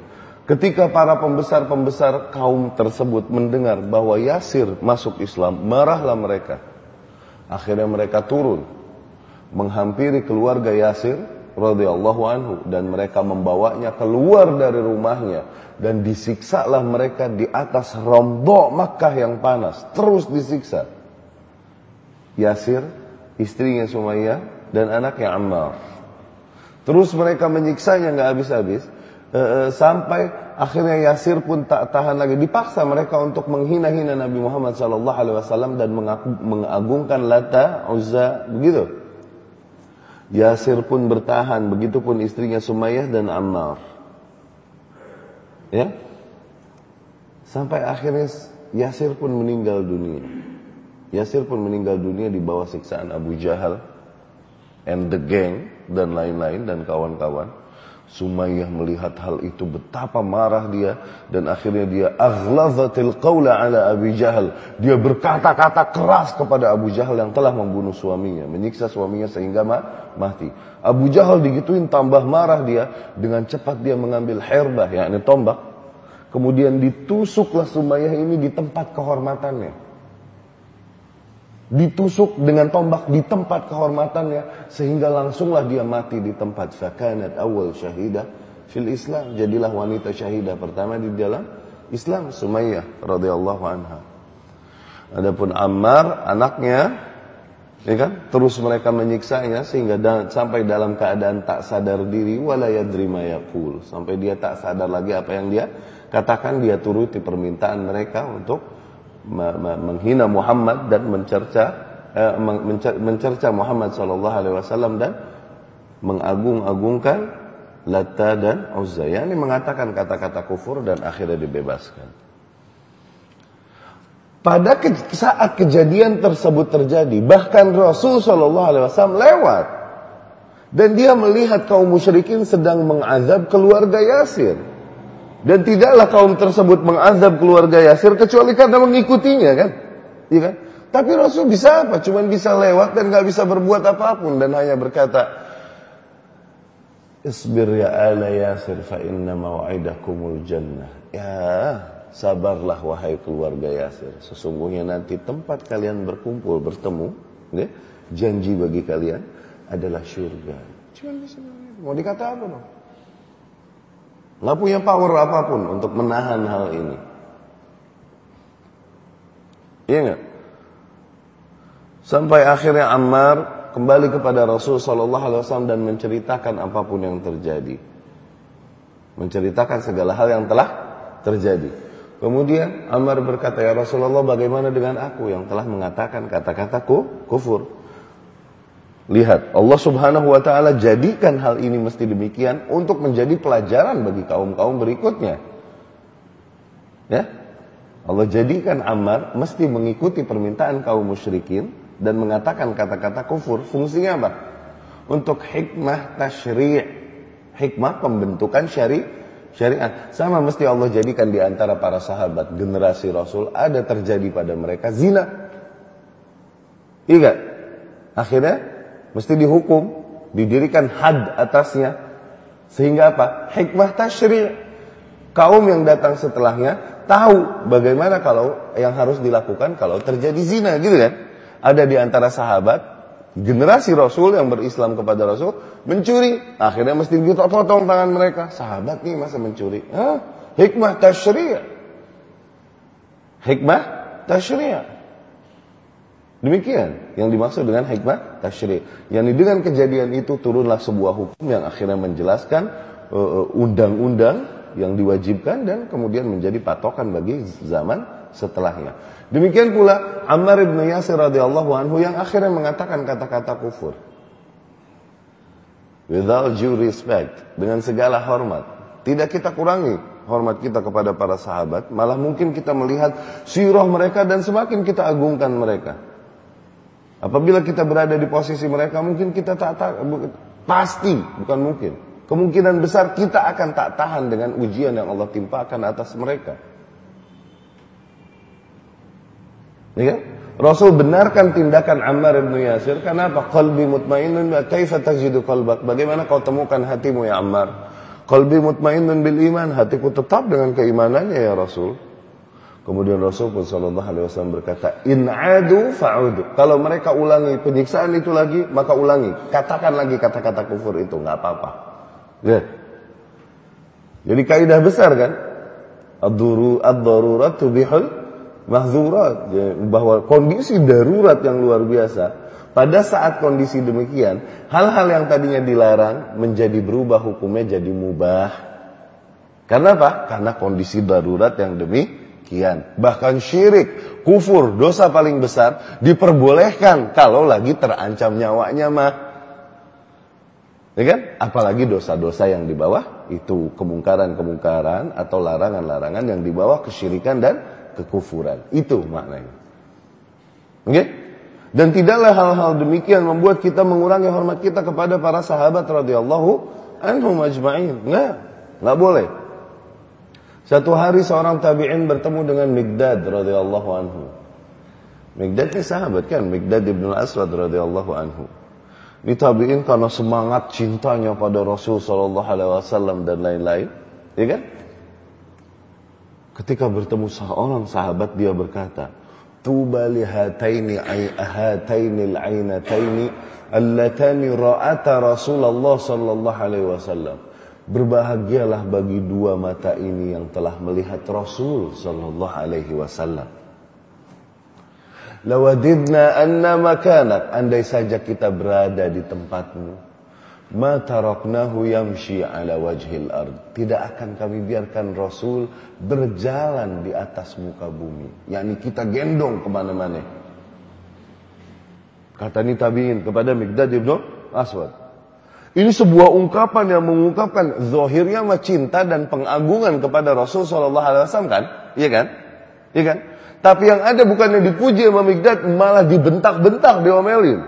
Ketika para pembesar-pembesar kaum tersebut mendengar bahwa Yasir masuk Islam, marahlah mereka. Akhirnya mereka turun menghampiri keluarga Yasir radhiyallahu anhu dan mereka membawanya keluar dari rumahnya dan disiksalah mereka di atas rombok Makkah yang panas terus disiksa Yasir istrinya Sumayyah dan anaknya Ammar terus mereka menyiksanya nggak habis-habis e, e, sampai akhirnya Yasir pun tak tahan lagi. Dipaksa mereka untuk menghina-hina Nabi Muhammad SAW dan mengagungkan Lata, Uzza, begitu. Yasir pun bertahan, begitupun istrinya Sumayyah dan Ammar. Ya, sampai akhirnya Yasir pun meninggal dunia. Yasir pun meninggal dunia di bawah siksaan Abu Jahal and the gang dan lain-lain dan kawan-kawan. Sumayyah melihat hal itu betapa marah dia dan akhirnya dia aghlazatil qawla ala Abi Jahal. Dia berkata-kata keras kepada Abu Jahal yang telah membunuh suaminya, menyiksa suaminya sehingga mati. Abu Jahal digituin tambah marah dia dengan cepat dia mengambil herbah yakni tombak. Kemudian ditusuklah Sumayyah ini di tempat kehormatannya ditusuk dengan tombak di tempat kehormatannya sehingga langsunglah dia mati di tempat fakanat awal syahidah fil Islam. Jadilah wanita syahidah pertama di dalam Islam Sumayyah radhiyallahu anha. Adapun Ammar anaknya ya kan terus mereka menyiksanya sehingga da sampai dalam keadaan tak sadar diri wala yadri sampai dia tak sadar lagi apa yang dia katakan dia turuti permintaan mereka untuk menghina Muhammad dan mencerca eh, mencerca Muhammad sallallahu alaihi wasallam dan mengagung-agungkan Lata dan Uzza. Mengatakan kata-kata kufur dan akhirnya dibebaskan. Pada ke saat kejadian tersebut terjadi, bahkan Rasul Shallallahu Alaihi Wasallam lewat dan dia melihat kaum musyrikin sedang mengazab keluarga Yasir. Dan tidaklah kaum tersebut mengazab keluarga Yasir kecuali karena mengikutinya kan? Iya kan? Tapi Rasul bisa apa? Cuman bisa lewat dan gak bisa berbuat apa pun dan hanya berkata, Isbir ya ala Yasir fa inna maw'idakumul jannah. Ya, sabarlah wahai keluarga Yasir. Sesungguhnya nanti tempat kalian berkumpul bertemu, ya, janji bagi kalian adalah surga. Cuman bisa mau dikata apa dong? Nggak punya power apa pun untuk menahan hal ini. Iya nggak? Sampai akhirnya Ammar kembali kepada Rasul Shallallahu Alaihi Wasallam dan menceritakan apa pun yang terjadi, menceritakan segala hal yang telah terjadi. Kemudian Ammar berkata, ya Rasulullah bagaimana dengan aku yang telah mengatakan kata-kataku kufur? Lihat, Allah Subhanahu wa taala jadikan hal ini mesti demikian untuk menjadi pelajaran bagi kaum-kaum berikutnya. Ya. Allah jadikan Ammar mesti mengikuti permintaan kaum musyrikin dan mengatakan kata-kata kufur. Fungsinya apa? Untuk hikmah tasyri', hikmah pembentukan syari syariat. Sama mesti Allah jadikan di antara para sahabat generasi Rasul ada terjadi pada mereka zina. Iya. Akhirnya mesti dihukum, didirikan had atasnya. Sehingga apa? Hikmah tasyri' kaum yang datang setelahnya tahu bagaimana kalau yang harus dilakukan kalau terjadi zina gitu kan. Ada di antara sahabat generasi Rasul yang berislam kepada Rasul mencuri, akhirnya mesti potong tangan mereka. Sahabat nih masa mencuri? Hah? Hikmah tasyri'. Hikmah tasyri'. Demikian yang dimaksud dengan hikmah tasyri'. Yani dengan kejadian itu turunlah sebuah hukum yang akhirnya menjelaskan uh, uh, undang-undang uh, yang diwajibkan dan kemudian menjadi patokan bagi zaman setelahnya. Demikian pula Ammar bin Yasir radhiyallahu anhu yang akhirnya mengatakan kata-kata kufur. Without due respect, dengan segala hormat. Tidak kita kurangi hormat kita kepada para sahabat, malah mungkin kita melihat sirah mereka dan semakin kita agungkan mereka. Apabila kita berada di posisi mereka, mungkin kita tak, tak pasti, bukan mungkin. Kemungkinan besar kita akan tak tahan dengan ujian yang Allah timpakan atas mereka. Ya kan? Rasul benarkan tindakan Ammar bin Yasir kenapa? Qalbi mutmainnun kaifa tajidu qalbak? Bagaimana kau temukan hatimu ya Ammar? Qalbi mutmainnun bil iman, hatiku tetap dengan keimanannya ya Rasul. Kemudian Rasul pun Shallallahu Alaihi Wasallam berkata, In adu fa'udu. Kalau mereka ulangi penyiksaan itu lagi, maka ulangi. Katakan lagi kata-kata kufur itu, nggak apa-apa. Ya. Jadi kaidah besar kan? Ad-duru tubihul mahzurat. Ya, bahwa kondisi darurat yang luar biasa. Pada saat kondisi demikian, hal-hal yang tadinya dilarang menjadi berubah hukumnya jadi mubah. Karena apa? Karena kondisi darurat yang demi kian. Bahkan syirik, kufur, dosa paling besar diperbolehkan kalau lagi terancam nyawanya mah. Ya kan? Apalagi dosa-dosa yang di bawah itu kemungkaran-kemungkaran atau larangan-larangan yang di bawah kesyirikan dan kekufuran. Itu maknanya. Oke? Okay? Dan tidaklah hal-hal demikian membuat kita mengurangi hormat kita kepada para sahabat radhiyallahu anhum ajma'in. Enggak, enggak boleh. Satu hari seorang tabi'in bertemu dengan Migdad radhiyallahu anhu. Migdad ini sahabat kan, Migdad ibn al-Aswad radhiyallahu anhu. Ini tabi'in karena semangat cintanya pada Rasul sallallahu alaihi wasallam dan lain-lain, ya kan? Ketika bertemu seorang sahabat dia berkata, "Tuba li hataini hataini al-ainataini allatani ra'ata Rasulullah sallallahu alaihi wasallam." Berbahagialah bagi dua mata ini yang telah melihat Rasul sallallahu alaihi wasallam. Lawadidna anna makanak. Andai saja kita berada di tempatmu ma taraknahu yamshi ala wajhil ard. Tidak akan kami biarkan Rasul berjalan di atas muka bumi. Yakni kita gendong ke mana-mana. Kata ni tabiin kepada Mikdad ibn Aswad ini sebuah ungkapan yang mengungkapkan zohirnya cinta dan pengagungan kepada Rasul Shallallahu Alaihi Wasallam kan, iya kan, iya kan. Tapi yang ada bukannya dipuji sama malah dibentak-bentak, diomelin.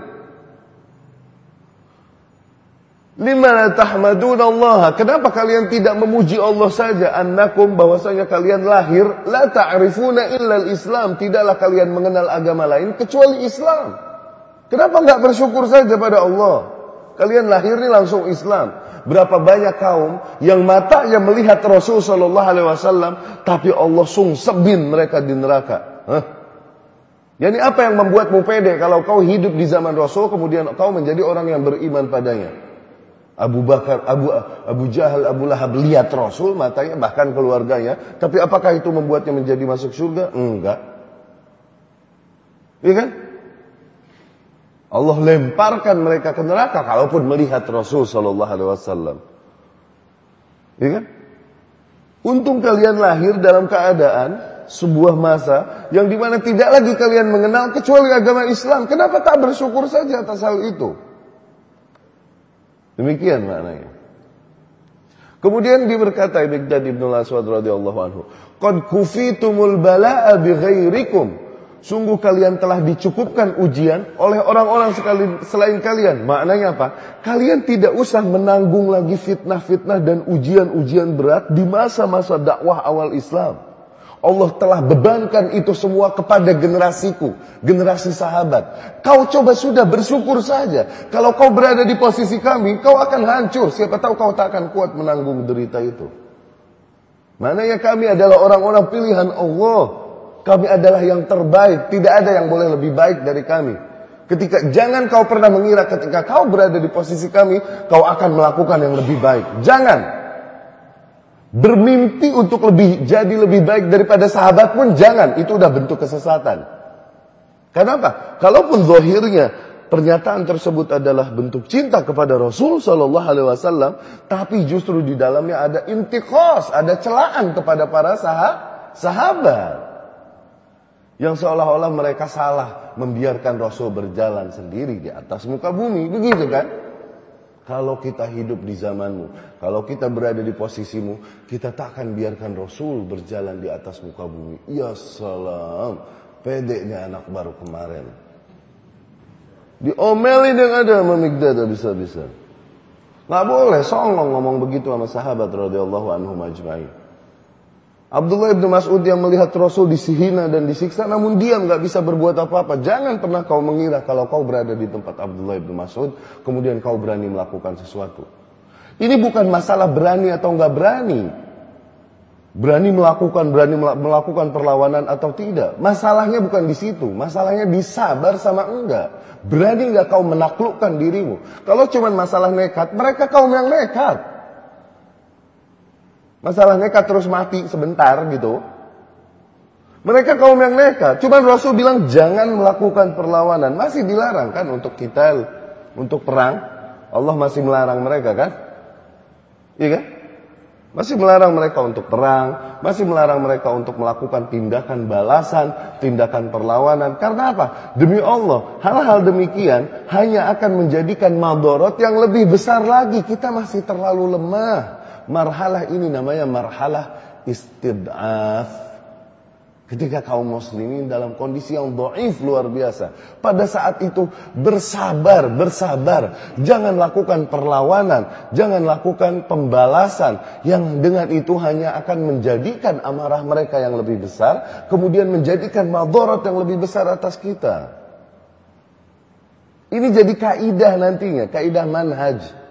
Lima tahmadun Allah. Kenapa kalian tidak memuji Allah saja? Annakum bahwasanya kalian lahir la ta'rifuna illa islam Tidaklah kalian mengenal agama lain kecuali Islam. Kenapa enggak bersyukur saja pada Allah? Kalian lahir ini langsung Islam. Berapa banyak kaum yang matanya melihat Rasul Shallallahu Alaihi Wasallam, tapi Allah sungsebin mereka di neraka. Hah? Yani apa yang membuatmu pede kalau kau hidup di zaman Rasul kemudian kau menjadi orang yang beriman padanya? Abu Bakar, Abu Abu Jahal, Abu Lahab lihat Rasul matanya bahkan keluarganya, tapi apakah itu membuatnya menjadi masuk surga? Enggak. Iya kan? Allah lemparkan mereka ke neraka kalaupun melihat Rasul Shallallahu Alaihi Wasallam. Ya kan? Untung kalian lahir dalam keadaan sebuah masa yang di mana tidak lagi kalian mengenal kecuali agama Islam. Kenapa tak bersyukur saja atas hal itu? Demikian maknanya. Kemudian dia berkata Ibn Ibn Aswad radhiyallahu anhu, "Qad kufitumul bala'a bighairikum." Sungguh kalian telah dicukupkan ujian oleh orang-orang selain kalian. Maknanya apa? Kalian tidak usah menanggung lagi fitnah-fitnah dan ujian-ujian berat di masa-masa dakwah awal Islam. Allah telah bebankan itu semua kepada generasiku, generasi sahabat. Kau coba sudah bersyukur saja. Kalau kau berada di posisi kami, kau akan hancur. Siapa tahu kau tak akan kuat menanggung derita itu. Mana ya kami adalah orang-orang pilihan Allah. Kami adalah yang terbaik. Tidak ada yang boleh lebih baik dari kami. Ketika jangan kau pernah mengira ketika kau berada di posisi kami, kau akan melakukan yang lebih baik. Jangan. Bermimpi untuk lebih jadi lebih baik daripada sahabat pun jangan. Itu udah bentuk kesesatan. Kenapa? Kalaupun zahirnya pernyataan tersebut adalah bentuk cinta kepada Rasul Shallallahu Alaihi Wasallam, tapi justru di dalamnya ada intikos, ada celaan kepada para sahabat yang seolah-olah mereka salah membiarkan Rasul berjalan sendiri di atas muka bumi, begitu kan? Kalau kita hidup di zamanmu, kalau kita berada di posisimu, kita tak akan biarkan Rasul berjalan di atas muka bumi. Ya salam, pedeknya anak baru kemarin. Diomelin yang ada sama Migdad bisa-bisa. Gak boleh songong ngomong begitu sama sahabat radhiyallahu anhu majma'in. Abdullah ibn Mas'ud yang melihat Rasul disihina dan disiksa namun diam gak bisa berbuat apa-apa. Jangan pernah kau mengira kalau kau berada di tempat Abdullah ibn Mas'ud kemudian kau berani melakukan sesuatu. Ini bukan masalah berani atau nggak berani. Berani melakukan, berani melakukan perlawanan atau tidak. Masalahnya bukan di situ. Masalahnya di sabar sama enggak. Berani nggak kau menaklukkan dirimu. Kalau cuma masalah nekat, mereka kaum yang nekat. Masalah nekat terus mati sebentar gitu. Mereka kaum yang nekat. Cuman Rasul bilang jangan melakukan perlawanan. Masih dilarang kan untuk kita, untuk perang. Allah masih melarang mereka kan? Iya kan? Masih melarang mereka untuk perang, masih melarang mereka untuk melakukan tindakan balasan, tindakan perlawanan. Karena apa? Demi Allah, hal-hal demikian hanya akan menjadikan madorot yang lebih besar lagi. Kita masih terlalu lemah. Marhalah ini namanya marhalah istid'af. Ketika kaum muslimin dalam kondisi yang doif luar biasa. Pada saat itu bersabar, bersabar. Jangan lakukan perlawanan. Jangan lakukan pembalasan. Yang dengan itu hanya akan menjadikan amarah mereka yang lebih besar. Kemudian menjadikan madorot yang lebih besar atas kita. Ini jadi kaidah nantinya. Kaidah manhaj.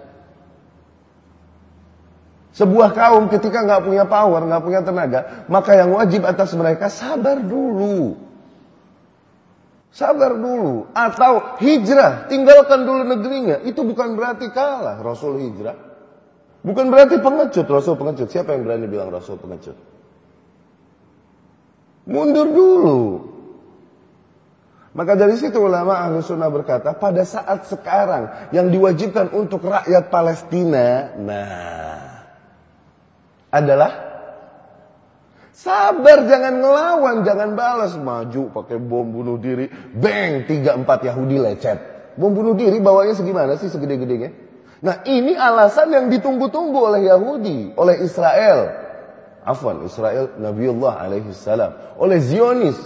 Sebuah kaum ketika nggak punya power, nggak punya tenaga, maka yang wajib atas mereka sabar dulu. Sabar dulu. Atau hijrah, tinggalkan dulu negerinya. Itu bukan berarti kalah Rasul hijrah. Bukan berarti pengecut, Rasul pengecut. Siapa yang berani bilang Rasul pengecut? Mundur dulu. Maka dari situ ulama ahlu sunnah berkata, pada saat sekarang yang diwajibkan untuk rakyat Palestina, nah adalah sabar jangan ngelawan, jangan balas, maju pakai bom bunuh diri, bang tiga empat Yahudi lecet. Bom bunuh diri bawanya segimana sih segede-gedenya? Nah ini alasan yang ditunggu-tunggu oleh Yahudi, oleh Israel. Afwan, Israel Nabiullah alaihi salam. Oleh Zionis.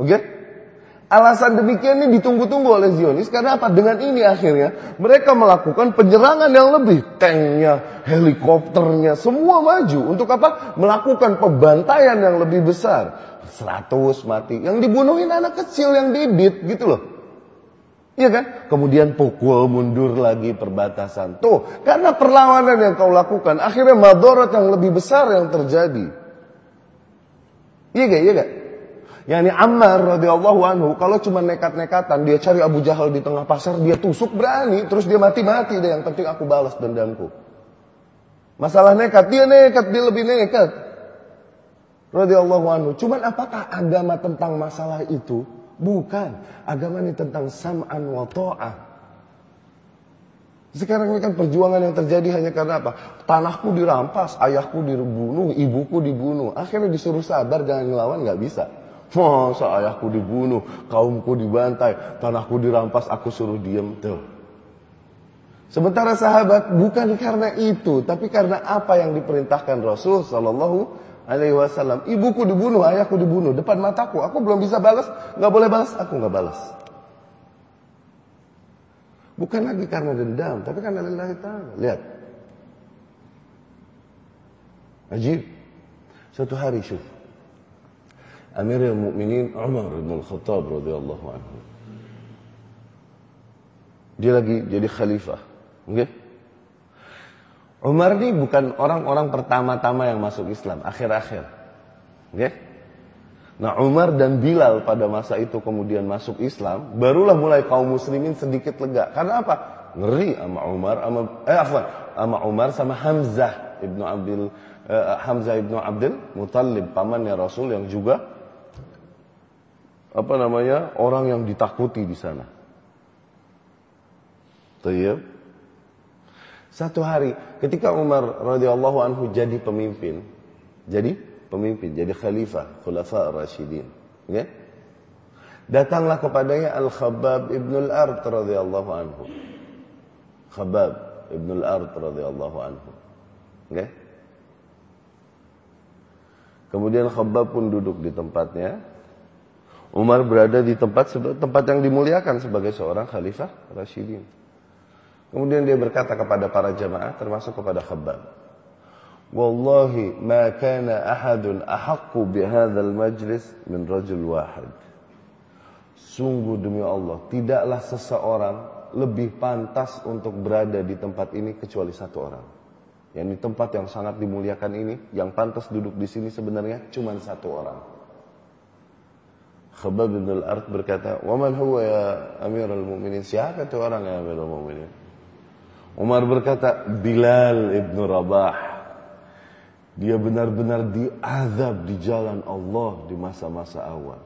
Oke? Okay? Alasan demikian ini ditunggu-tunggu oleh Zionis karena apa? Dengan ini akhirnya mereka melakukan penyerangan yang lebih tanknya, helikopternya, semua maju untuk apa? Melakukan pembantaian yang lebih besar. 100 mati. Yang dibunuhin anak kecil yang bibit gitu loh. Iya kan? Kemudian pukul mundur lagi perbatasan. Tuh, karena perlawanan yang kau lakukan, akhirnya madorot yang lebih besar yang terjadi. Iya gak? Iya gak? Yani Ammar radhiyallahu anhu kalau cuma nekat-nekatan dia cari Abu Jahal di tengah pasar dia tusuk berani terus dia mati-mati deh yang penting aku balas dendamku. Masalah nekat dia nekat dia lebih nekat. Radhiyallahu anhu. Cuman apakah agama tentang masalah itu? Bukan. Agama ini tentang sam'an wa ta'ah. Sekarang ini kan perjuangan yang terjadi hanya karena apa? Tanahku dirampas, ayahku dibunuh, ibuku dibunuh. Akhirnya disuruh sabar, jangan ngelawan, nggak bisa. Masa ayahku dibunuh, kaumku dibantai, tanahku dirampas, aku suruh diem tuh. Sementara sahabat bukan karena itu, tapi karena apa yang diperintahkan Rasul Shallallahu Alaihi Wasallam. Ibuku dibunuh, ayahku dibunuh depan mataku. Aku belum bisa balas, nggak boleh balas, aku nggak balas. Bukan lagi karena dendam, tapi karena lillahi ta'ala. Lihat. Ajib. Satu hari syukur. Amirul Mukminin Umar bin Khattab radhiyallahu anhu. Dia lagi jadi khalifah? Okay? Umar ini bukan orang-orang pertama-tama yang masuk Islam, akhir-akhir. Okay? Nah Umar dan Bilal pada masa itu kemudian masuk Islam, barulah mulai kaum muslimin sedikit lega. Karena apa? Ngeri sama Umar, sama, eh apa? Sama Umar sama Hamzah ibnu Abdul eh, Hamzah ibnu Abdul Muttalib pamannya Rasul yang juga apa namanya orang yang ditakuti di sana. Tayyib. Satu hari ketika Umar radhiyallahu anhu jadi pemimpin, jadi pemimpin, jadi khalifah, khulafa ar-rasyidin. Okay? Datanglah kepadanya Al-Khabbab ibn al-Ard radhiyallahu anhu. Khabbab ibn al-Ard radhiyallahu anhu. Okay? Kemudian Khabbab pun duduk di tempatnya. Umar berada di tempat tempat yang dimuliakan sebagai seorang khalifah Rasyidin. Kemudian dia berkata kepada para jamaah termasuk kepada Khabbab. Wallahi ma kana ahadun bihadzal majlis min rajul wahid. Sungguh demi Allah, tidaklah seseorang lebih pantas untuk berada di tempat ini kecuali satu orang. Yang di tempat yang sangat dimuliakan ini, yang pantas duduk di sini sebenarnya cuma satu orang. Khabbab bin al-Ard berkata, "Wa man huwa ya Amirul Mu'minin?" Siapa itu orang ya Amirul Mu'minin? Umar berkata, Bilal ibnu Rabah. Dia benar-benar diazab di jalan Allah di masa-masa awal.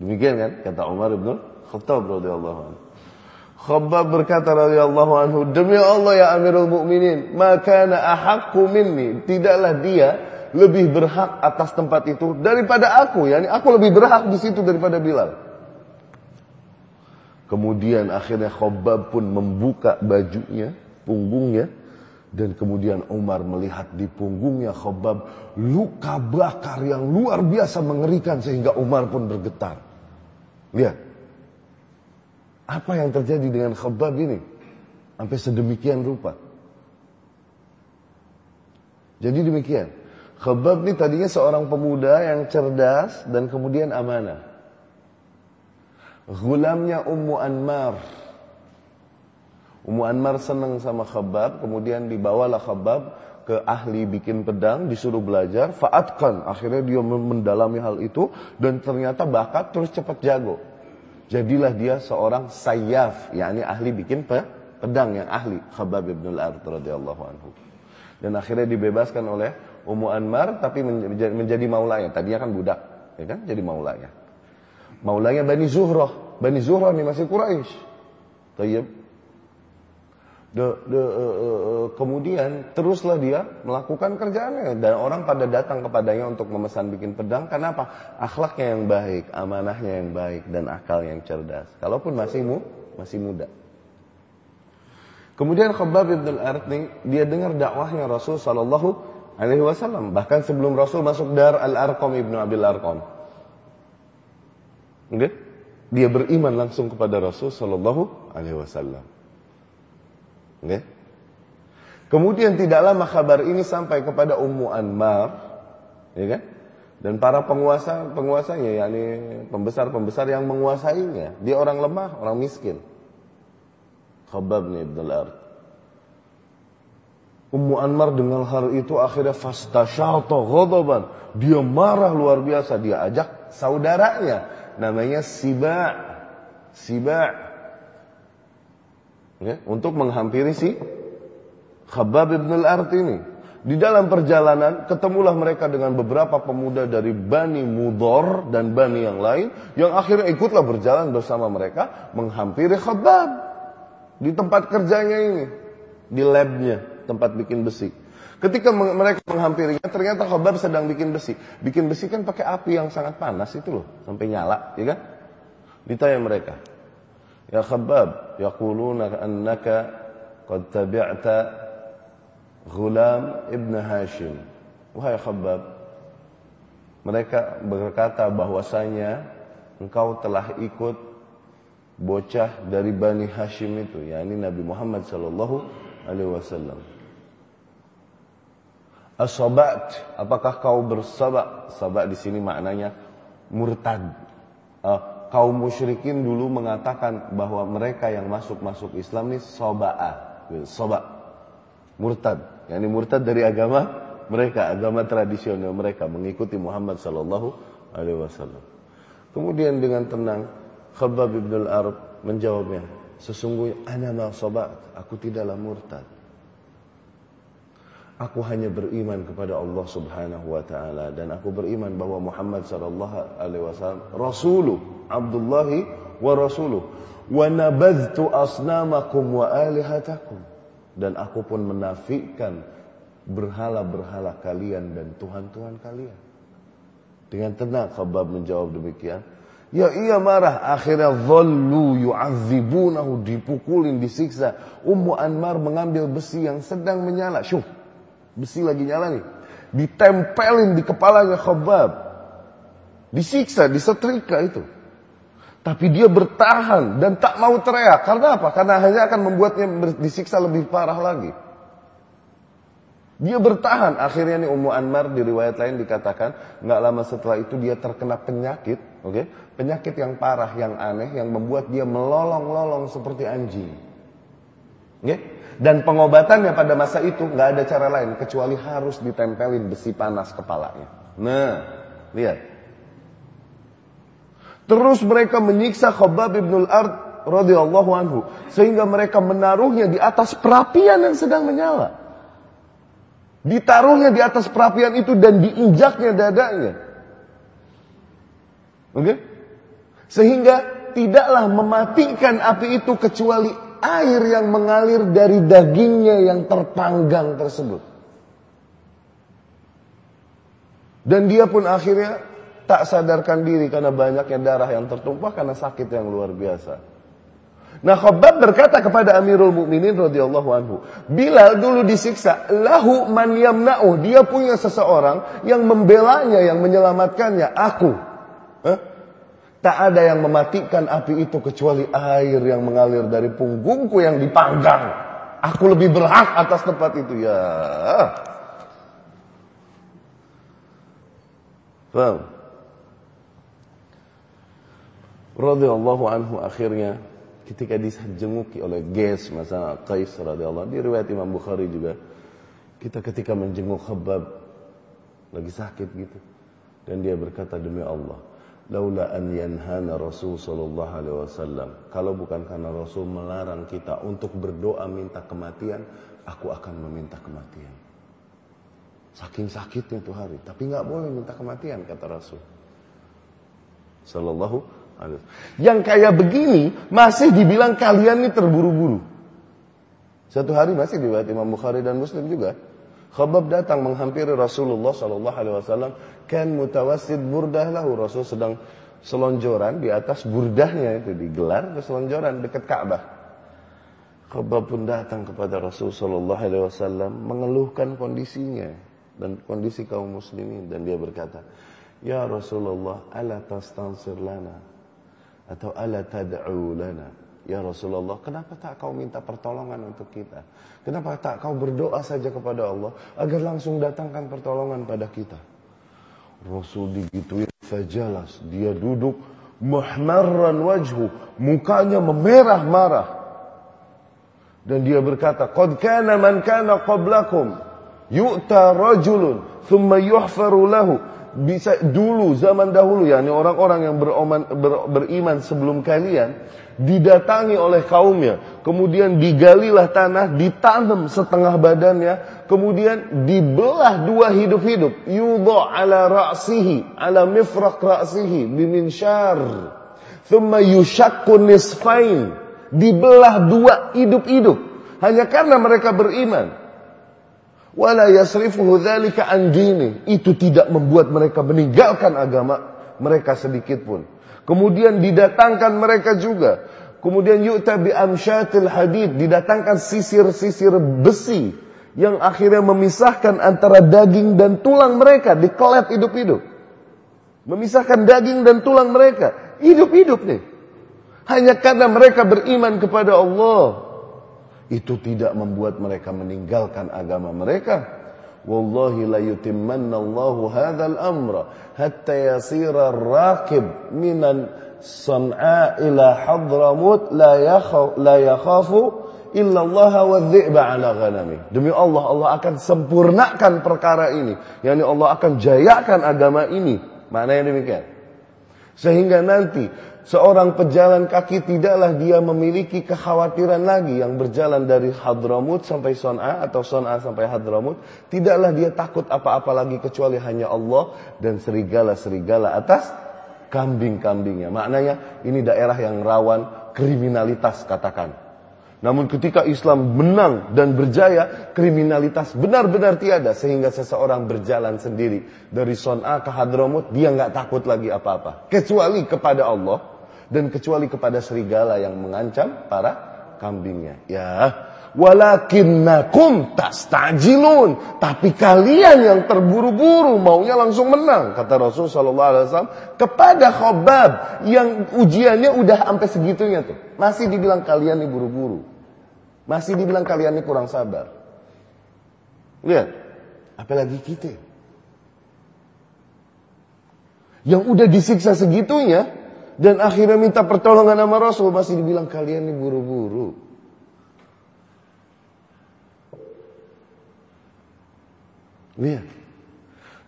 Demikian kan kata Umar ibnu Khattab radhiyallahu anhu. Khabbab berkata radhiyallahu anhu, demi Allah ya Amirul Mukminin, maka na ahaqqu minni, tidaklah dia lebih berhak atas tempat itu daripada aku, yakni aku lebih berhak di situ daripada Bilal. Kemudian akhirnya Khabbab pun membuka bajunya punggungnya dan kemudian Umar melihat di punggungnya Khobab luka bakar yang luar biasa mengerikan sehingga Umar pun bergetar. Lihat. Apa yang terjadi dengan Khobab ini? Sampai sedemikian rupa. Jadi demikian. Khobab ini tadinya seorang pemuda yang cerdas dan kemudian amanah. Gulamnya Ummu Anmar Ummu Anmar senang sama Khabab, kemudian dibawalah Khabab ke ahli bikin pedang, disuruh belajar, faatkan. Akhirnya dia mendalami hal itu dan ternyata bakat terus cepat jago. Jadilah dia seorang sayyaf, yakni ahli bikin pedang yang ahli, Khabab ibn al-Ard radhiyallahu anhu. Dan akhirnya dibebaskan oleh Ummu Anmar tapi menjadi maulanya. Tadinya kan budak, ya kan? Jadi maulanya. Maulanya Bani Zuhrah. Bani Zuhrah ini masih Quraisy. Tayyib. De, de, uh, uh, kemudian teruslah dia melakukan kerjaannya dan orang pada datang kepadanya untuk memesan bikin pedang karena apa? Akhlaknya yang baik, amanahnya yang baik dan akal yang cerdas. Kalaupun masih mu, masih muda. Kemudian Khabbab bin al dia dengar dakwahnya Rasul sallallahu alaihi wasallam bahkan sebelum Rasul masuk dar Al-Arqam Ibnu Abil Arqam. Okay? Dia beriman langsung kepada Rasul sallallahu alaihi wasallam. Okay? Kemudian tidak lama kabar ini sampai kepada Ummu Anmar, ya kan? Dan para penguasa penguasanya, yakni pembesar-pembesar yang menguasainya. Dia orang lemah, orang miskin. Khabab nih Ibn al Ummu Anmar dengan hal itu akhirnya fastasyata ghadaban. Dia marah luar biasa. Dia ajak saudaranya. Namanya Siba. Siba ya, untuk menghampiri si Khabab ibn al-Art ini. Di dalam perjalanan ketemulah mereka dengan beberapa pemuda dari Bani Mudor dan Bani yang lain yang akhirnya ikutlah berjalan bersama mereka menghampiri Khabab di tempat kerjanya ini, di labnya, tempat bikin besi. Ketika mereka menghampirinya, ternyata Khabab sedang bikin besi. Bikin besi kan pakai api yang sangat panas itu loh, sampai nyala, ya kan? Ditanya mereka, Ya Khabbab, yaquluna annaka qad tabi'ta Ghulam ibn Hashim. Wahai Khabbab, mereka berkata bahwasanya engkau telah ikut bocah dari Bani Hashim itu, yakni Nabi Muhammad sallallahu alaihi wasallam. Asabat, apakah kau bersabak? Sabak di sini maknanya murtad. Uh, kaum musyrikin dulu mengatakan bahwa mereka yang masuk-masuk Islam ini soba'ah. Soba. Murtad. Yani murtad dari agama mereka, agama tradisional mereka mengikuti Muhammad sallallahu alaihi wasallam. Kemudian dengan tenang Khabbab bin al-Arab menjawabnya, sesungguhnya ana ma aku tidaklah murtad. Aku hanya beriman kepada Allah Subhanahu wa taala dan aku beriman bahwa Muhammad sallallahu alaihi wasallam rasuluh, Abdullah wa rasuluh. Wa nabadhtu asnamakum wa alihatakum. Dan aku pun menafikan berhala-berhala kalian dan tuhan-tuhan kalian. Dengan tenang Khabbab menjawab demikian. Ya iya marah. Akhirnya dhallu yu'adzibunahu. Dipukulin, disiksa. Ummu Anmar mengambil besi yang sedang menyala. Syuh. Besi lagi nyala nih. Ditempelin di kepalanya Khabbab. Disiksa, disetrika itu. Tapi dia bertahan dan tak mau teriak. Karena apa? Karena hanya akan membuatnya disiksa lebih parah lagi. Dia bertahan. Akhirnya nih Ummu Anmar di riwayat lain dikatakan nggak lama setelah itu dia terkena penyakit, oke? Okay? Penyakit yang parah, yang aneh, yang membuat dia melolong-lolong seperti anjing. Oke? Okay? Dan pengobatannya pada masa itu nggak ada cara lain kecuali harus ditempelin besi panas kepalanya. Nah, lihat. Terus mereka menyiksa Khabbab ibn al-Ard radhiyallahu anhu sehingga mereka menaruhnya di atas perapian yang sedang menyala. Ditaruhnya di atas perapian itu dan diinjaknya dadanya. Oke? Okay? Sehingga tidaklah mematikan api itu kecuali air yang mengalir dari dagingnya yang terpanggang tersebut. Dan dia pun akhirnya tak sadarkan diri karena banyaknya darah yang tertumpah karena sakit yang luar biasa. Nah Khabbab berkata kepada Amirul Mukminin radhiyallahu anhu, Bilal dulu disiksa, lahu man yamna'u, dia punya seseorang yang membelanya, yang menyelamatkannya, aku. Tak ada yang mematikan api itu kecuali air yang mengalir dari punggungku yang dipanggang. Aku lebih berhak atas tempat itu ya. Paham? Radhiyallahu anhu akhirnya ketika dijenguki oleh Ges masa Qais radhiyallahu di riwayat Imam Bukhari juga kita ketika menjenguk Khabbab lagi sakit gitu dan dia berkata demi Allah laula an yanhana Rasul sallallahu alaihi wasallam kalau bukan karena Rasul melarang kita untuk berdoa minta kematian aku akan meminta kematian saking sakitnya tuh hari tapi nggak boleh minta kematian kata Rasul sallallahu yang kayak begini masih dibilang kalian ini terburu-buru. Satu hari masih dibuat Imam Bukhari dan Muslim juga. Khabab datang menghampiri Rasulullah Sallallahu Alaihi Wasallam. Kan mutawasid burdah lahu. Rasul sedang selonjoran di atas burdahnya itu digelar ke selonjoran dekat Ka'bah. Khabab pun datang kepada Rasul Sallallahu Alaihi Wasallam mengeluhkan kondisinya dan kondisi kaum muslimin dan dia berkata, Ya Rasulullah, ala tastansir lana atau ala tad'u lana ya Rasulullah kenapa tak kau minta pertolongan untuk kita? Kenapa tak kau berdoa saja kepada Allah agar langsung datangkan pertolongan pada kita? Rasul digituin fajalas dia duduk muhmarran wajhu mukanya memerah marah dan dia berkata qad kana man kana qablakum yu'ta rajulun thumma yuhfaru lahu bisa dulu zaman dahulu ya ini orang-orang yang beroman, ber, beriman sebelum kalian didatangi oleh kaumnya. Kemudian digalilah tanah ditanam setengah badannya. Kemudian dibelah dua hidup-hidup. Yudha ala ra'sihi ala mifraq ra'sihi biminsyar thumma yushaqqu nisfain. Dibelah dua hidup-hidup. Hanya karena mereka beriman wala yasrifuhu dzalika an dini. Itu tidak membuat mereka meninggalkan agama mereka sedikit pun. Kemudian didatangkan mereka juga. Kemudian yu'ta bi amsyatil hadid, didatangkan sisir-sisir besi yang akhirnya memisahkan antara daging dan tulang mereka, dikelet hidup-hidup. Memisahkan daging dan tulang mereka, hidup-hidup nih. Hanya karena mereka beriman kepada Allah itu tidak membuat mereka meninggalkan agama mereka. Wallahi la yutimmanna Allahu hadzal amra hatta yasira ar-raqib minan San'a ila Hadramut la yakhafu la yakhafu illallaha wadhi'ba ala ghanami. Demi Allah, Allah akan sempurnakan perkara ini. Yani Allah akan jayakan agama ini. Maknanya demikian. Sehingga nanti seorang pejalan kaki tidaklah dia memiliki kekhawatiran lagi yang berjalan dari Hadramut sampai Son'a atau Son'a sampai Hadramut. Tidaklah dia takut apa-apa lagi kecuali hanya Allah dan serigala-serigala atas kambing-kambingnya. Maknanya ini daerah yang rawan kriminalitas katakan. Namun ketika Islam menang dan berjaya, kriminalitas benar-benar tiada sehingga seseorang berjalan sendiri dari Son'a ke Hadramut, dia nggak takut lagi apa-apa, kecuali kepada Allah dan kecuali kepada serigala yang mengancam para kambingnya. Ya, walakinnakum tastajilun, tapi kalian yang terburu-buru maunya langsung menang, kata Rasul sallallahu alaihi wasallam kepada Khobab yang ujiannya udah sampai segitunya tuh. Masih dibilang kalian nih buru-buru. Masih dibilang kalian ini kurang sabar. Lihat, apalagi kita. Yang udah disiksa segitunya, dan akhirnya minta pertolongan sama Rasul, masih dibilang kalian ini buru-buru. Lihat.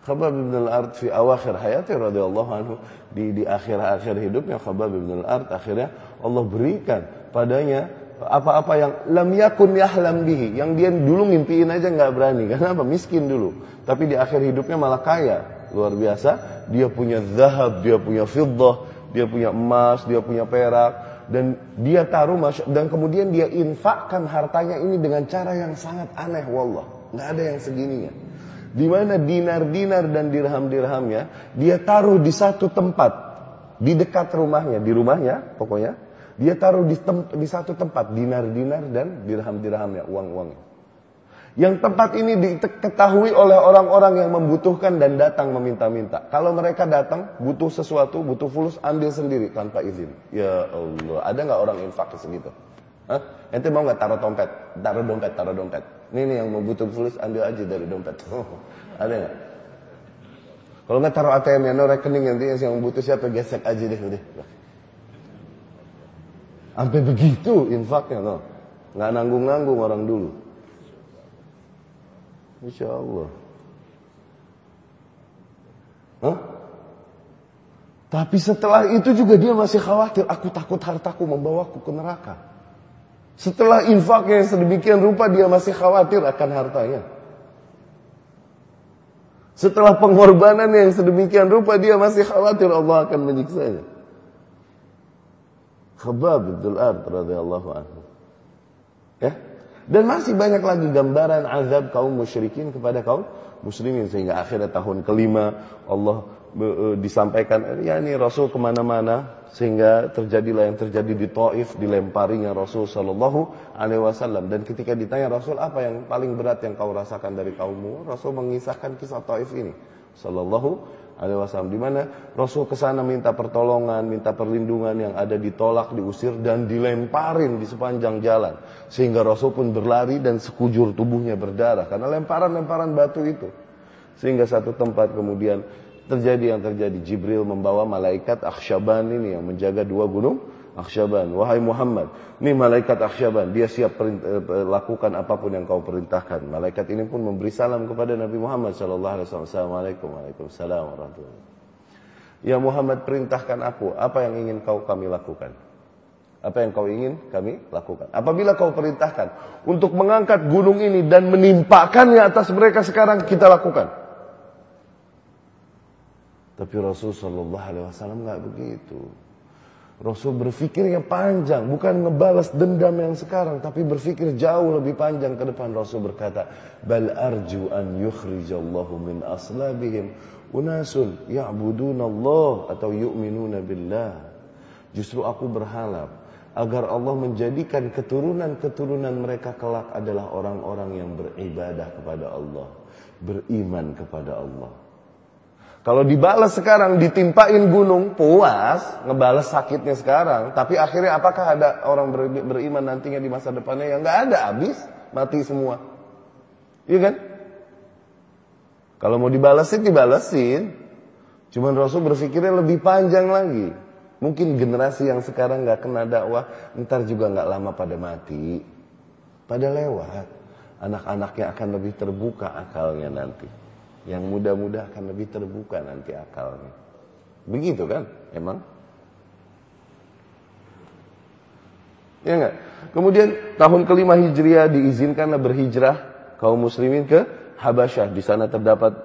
Khabab bin al-Ard fi awakhir hayati radhiyallahu anhu di di akhir-akhir hidupnya Khabab bin al-Ard akhirnya Allah berikan padanya apa-apa yang lam yakun yahlam bihi, yang dia dulu ngimpiin aja nggak berani. Kenapa? Miskin dulu. Tapi di akhir hidupnya malah kaya. Luar biasa. Dia punya zahab, dia punya fiddah, dia punya emas, dia punya perak dan dia taruh dan kemudian dia infakkan hartanya ini dengan cara yang sangat aneh wallah. nggak ada yang segininya. Di mana dinar-dinar dan dirham-dirhamnya dia taruh di satu tempat di dekat rumahnya, di rumahnya pokoknya dia taruh di, di satu tempat dinar-dinar dan dirham-dirhamnya, uang-uangnya. Yang tempat ini diketahui oleh orang-orang yang membutuhkan dan datang meminta-minta. Kalau mereka datang butuh sesuatu, butuh fulus, ambil sendiri tanpa izin. Ya Allah, ada nggak orang infak segitu? Hah? Ente mau nggak taruh dompet? Taruh dompet, taruh dompet. Ini nih yang mau fulus, ambil aja dari dompet. ada nggak? Kalau nggak taruh ATM ya, no rekening nanti yang butuh siapa gesek aja deh udah. Sampai begitu infaknya loh. Nggak nanggung-nanggung orang dulu. Insya Allah. Hah? Tapi setelah itu juga dia masih khawatir. Aku takut hartaku membawaku ke neraka. Setelah infaknya yang sedemikian rupa dia masih khawatir akan hartanya. Setelah pengorbanan yang sedemikian rupa dia masih khawatir Allah akan menyiksanya. Khabab bin Ard radhiyallahu anhu. Ya. Dan masih banyak lagi gambaran azab kaum musyrikin kepada kaum muslimin sehingga akhirnya tahun kelima Allah e, disampaikan ya ini Rasul ke mana-mana sehingga terjadilah yang terjadi di Taif dilemparinya Rasul Shallallahu Alaihi Wasallam. Dan ketika ditanya Rasul apa yang paling berat yang kau rasakan dari kaummu? Rasul mengisahkan kisah Taif ini Shallallahu alaihi wasallam di mana Rasul ke sana minta pertolongan, minta perlindungan yang ada ditolak, diusir dan dilemparin di sepanjang jalan. Sehingga Rasul pun berlari dan sekujur tubuhnya berdarah karena lemparan-lemparan batu itu. Sehingga satu tempat kemudian terjadi yang terjadi Jibril membawa malaikat Akhsyaban ini yang menjaga dua gunung Akhsyaban, wahai Muhammad, ini malaikat Akhsyaban, dia siap perintah, eh, lakukan apa pun yang kau perintahkan. Malaikat ini pun memberi salam kepada Nabi Muhammad sallallahu alaihi wasallam. Assalamualaikum warahmatullahi Ya Muhammad perintahkan aku, apa yang ingin kau kami lakukan? Apa yang kau ingin kami lakukan? Apabila kau perintahkan untuk mengangkat gunung ini dan menimpakannya atas mereka sekarang kita lakukan. Tapi Rasul Shallallahu Alaihi Wasallam nggak begitu. Rasul berpikirnya panjang, bukan ngebalas dendam yang sekarang, tapi berpikir jauh lebih panjang ke depan. Rasul berkata, "Bal arju an yukhrijallahu min aslabihim unasun ya'buduna Allah atau yu'minuna billah." Justru aku berharap agar Allah menjadikan keturunan-keturunan mereka kelak adalah orang-orang yang beribadah kepada Allah, beriman kepada Allah. Kalau dibalas sekarang, ditimpain gunung, puas, ngebalas sakitnya sekarang. Tapi akhirnya apakah ada orang beriman nantinya di masa depannya? yang nggak ada, habis, mati semua. Iya kan? Kalau mau dibalasin, dibalasin. Cuman Rasul berpikirnya lebih panjang lagi. Mungkin generasi yang sekarang nggak kena dakwah, ntar juga nggak lama pada mati. Pada lewat. Anak-anaknya akan lebih terbuka akalnya nanti. Yang muda-muda akan lebih terbuka nanti akalnya. Begitu kan? Emang? Ya enggak? Kemudian tahun kelima Hijriah diizinkanlah berhijrah kaum muslimin ke Habasyah. Di sana terdapat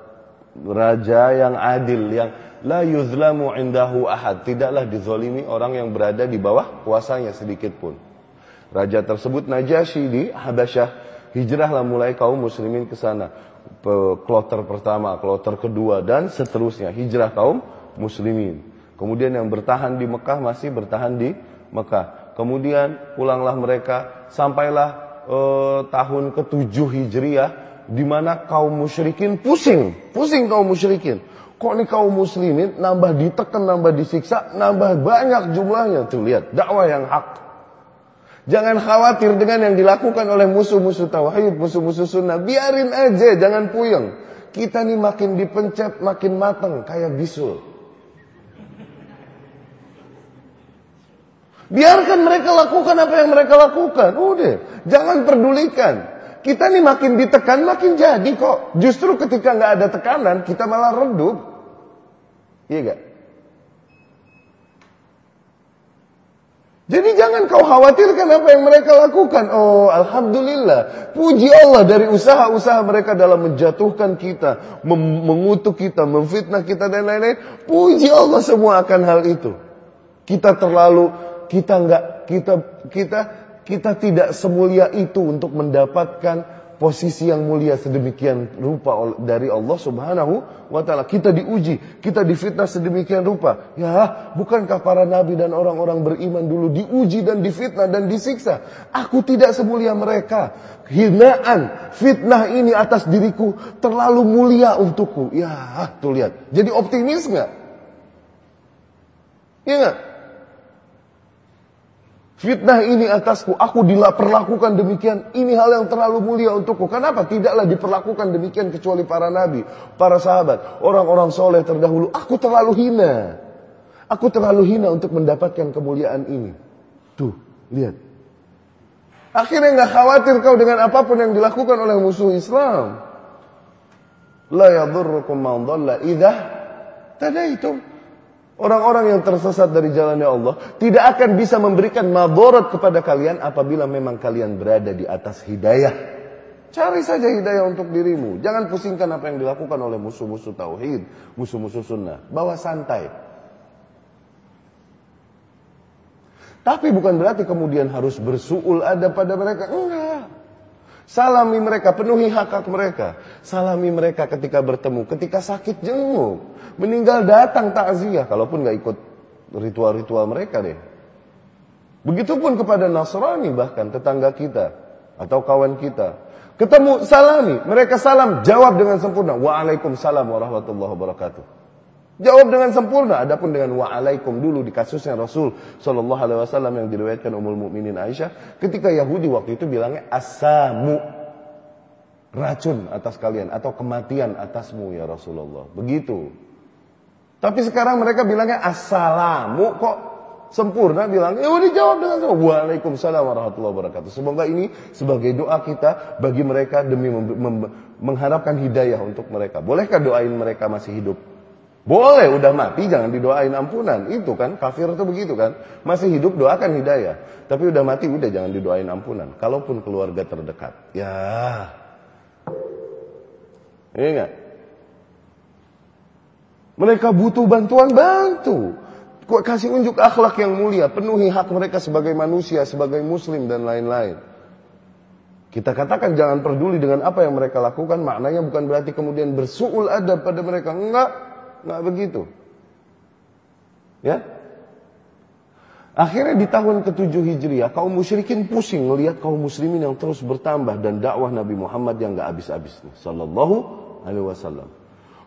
raja yang adil yang la yuzlamu indahu ahad, tidaklah dizolimi orang yang berada di bawah kuasanya sedikit pun. Raja tersebut Najasyi di Habasyah, hijrahlah mulai kaum muslimin ke sana. Kloter pertama, kloter kedua dan seterusnya hijrah kaum muslimin. Kemudian yang bertahan di Mekah masih bertahan di Mekah. Kemudian pulanglah mereka sampailah eh, tahun ke-7 Hijriah di mana kaum musyrikin pusing, pusing kaum musyrikin. Kok nih kaum muslimin nambah ditekan, nambah disiksa, nambah banyak jumlahnya. Tuh lihat, dakwah yang hak. Jangan khawatir dengan yang dilakukan oleh musuh-musuh tauhid, musuh-musuh sunnah. Biarin aja, jangan puyeng. Kita nih makin dipencet, makin mateng kayak bisul. Biarkan mereka lakukan apa yang mereka lakukan. Udah, jangan pedulikan. Kita nih makin ditekan makin jadi kok. Justru ketika nggak ada tekanan kita malah redup. Iya gak? Jadi jangan kau khawatirkan apa yang mereka lakukan. Oh, alhamdulillah. Puji Allah dari usaha-usaha mereka dalam menjatuhkan kita, mengutuk kita, memfitnah kita dan lain-lain. Puji Allah semua akan hal itu. Kita terlalu kita nggak kita kita kita tidak semulia itu untuk mendapatkan posisi yang mulia sedemikian rupa dari Allah Subhanahu wa taala. Kita diuji, kita difitnah sedemikian rupa. Ya, bukankah para nabi dan orang-orang beriman dulu diuji dan difitnah dan disiksa? Aku tidak semulia mereka. Hinaan, fitnah ini atas diriku terlalu mulia untukku. Ya, tuh lihat. Jadi optimis nggak? Iya nggak? Fitnah ini atasku, aku diperlakukan demikian. Ini hal yang terlalu mulia untukku. Kenapa? Tidaklah diperlakukan demikian kecuali para nabi, para sahabat, orang-orang soleh terdahulu. Aku terlalu hina. Aku terlalu hina untuk mendapatkan kemuliaan ini. Tuh, lihat. Akhirnya nggak khawatir kau dengan apa pun yang dilakukan oleh musuh Islam. La yadurrukum man dhalla idza tadaitum. Orang-orang yang tersesat dari jalannya Allah tidak akan bisa memberikan maborat kepada kalian apabila memang kalian berada di atas hidayah. Cari saja hidayah untuk dirimu. Jangan pusingkan apa yang dilakukan oleh musuh-musuh tauhid, musuh-musuh sunnah. Bawa santai. Tapi bukan berarti kemudian harus bersuul ada pada mereka. Enggak. Salami mereka, penuhi hak-hak mereka. Salami mereka ketika bertemu, ketika sakit jenguk. Meninggal datang takziah, kalaupun nggak ikut ritual-ritual mereka deh. Begitupun kepada Nasrani bahkan tetangga kita atau kawan kita. Ketemu salami, mereka salam, jawab dengan sempurna. Waalaikumsalam warahmatullahi wabarakatuh. Jawab dengan sempurna. Adapun dengan waalaikum dulu di kasusnya Rasul Shallallahu Alaihi Wasallam yang diriwayatkan Ummul Mukminin Aisyah, ketika Yahudi waktu itu bilangnya asamu racun atas kalian atau kematian atasmu ya Rasulullah. Begitu. Tapi sekarang mereka bilangnya assalamu kok sempurna bilang ya udah jawab dengan sempurna. Waalaikumsalam warahmatullahi wabarakatuh. Semoga ini sebagai doa kita bagi mereka demi mengharapkan hidayah untuk mereka. Bolehkah doain mereka masih hidup? Boleh, udah mati jangan didoain ampunan. Itu kan, kafir itu begitu kan. Masih hidup doakan hidayah. Tapi udah mati udah jangan didoain ampunan. Kalaupun keluarga terdekat. Ya. Iya enggak? Mereka butuh bantuan, bantu. Kasih unjuk akhlak yang mulia. Penuhi hak mereka sebagai manusia, sebagai muslim dan lain-lain. Kita katakan jangan peduli dengan apa yang mereka lakukan. Maknanya bukan berarti kemudian bersuul adab pada mereka. Enggak. Nggak begitu. Ya. Akhirnya di tahun ke-7 Hijriah, kaum musyrikin pusing melihat kaum muslimin yang terus bertambah dan dakwah Nabi Muhammad yang nggak habis-habis. Sallallahu alaihi wasallam.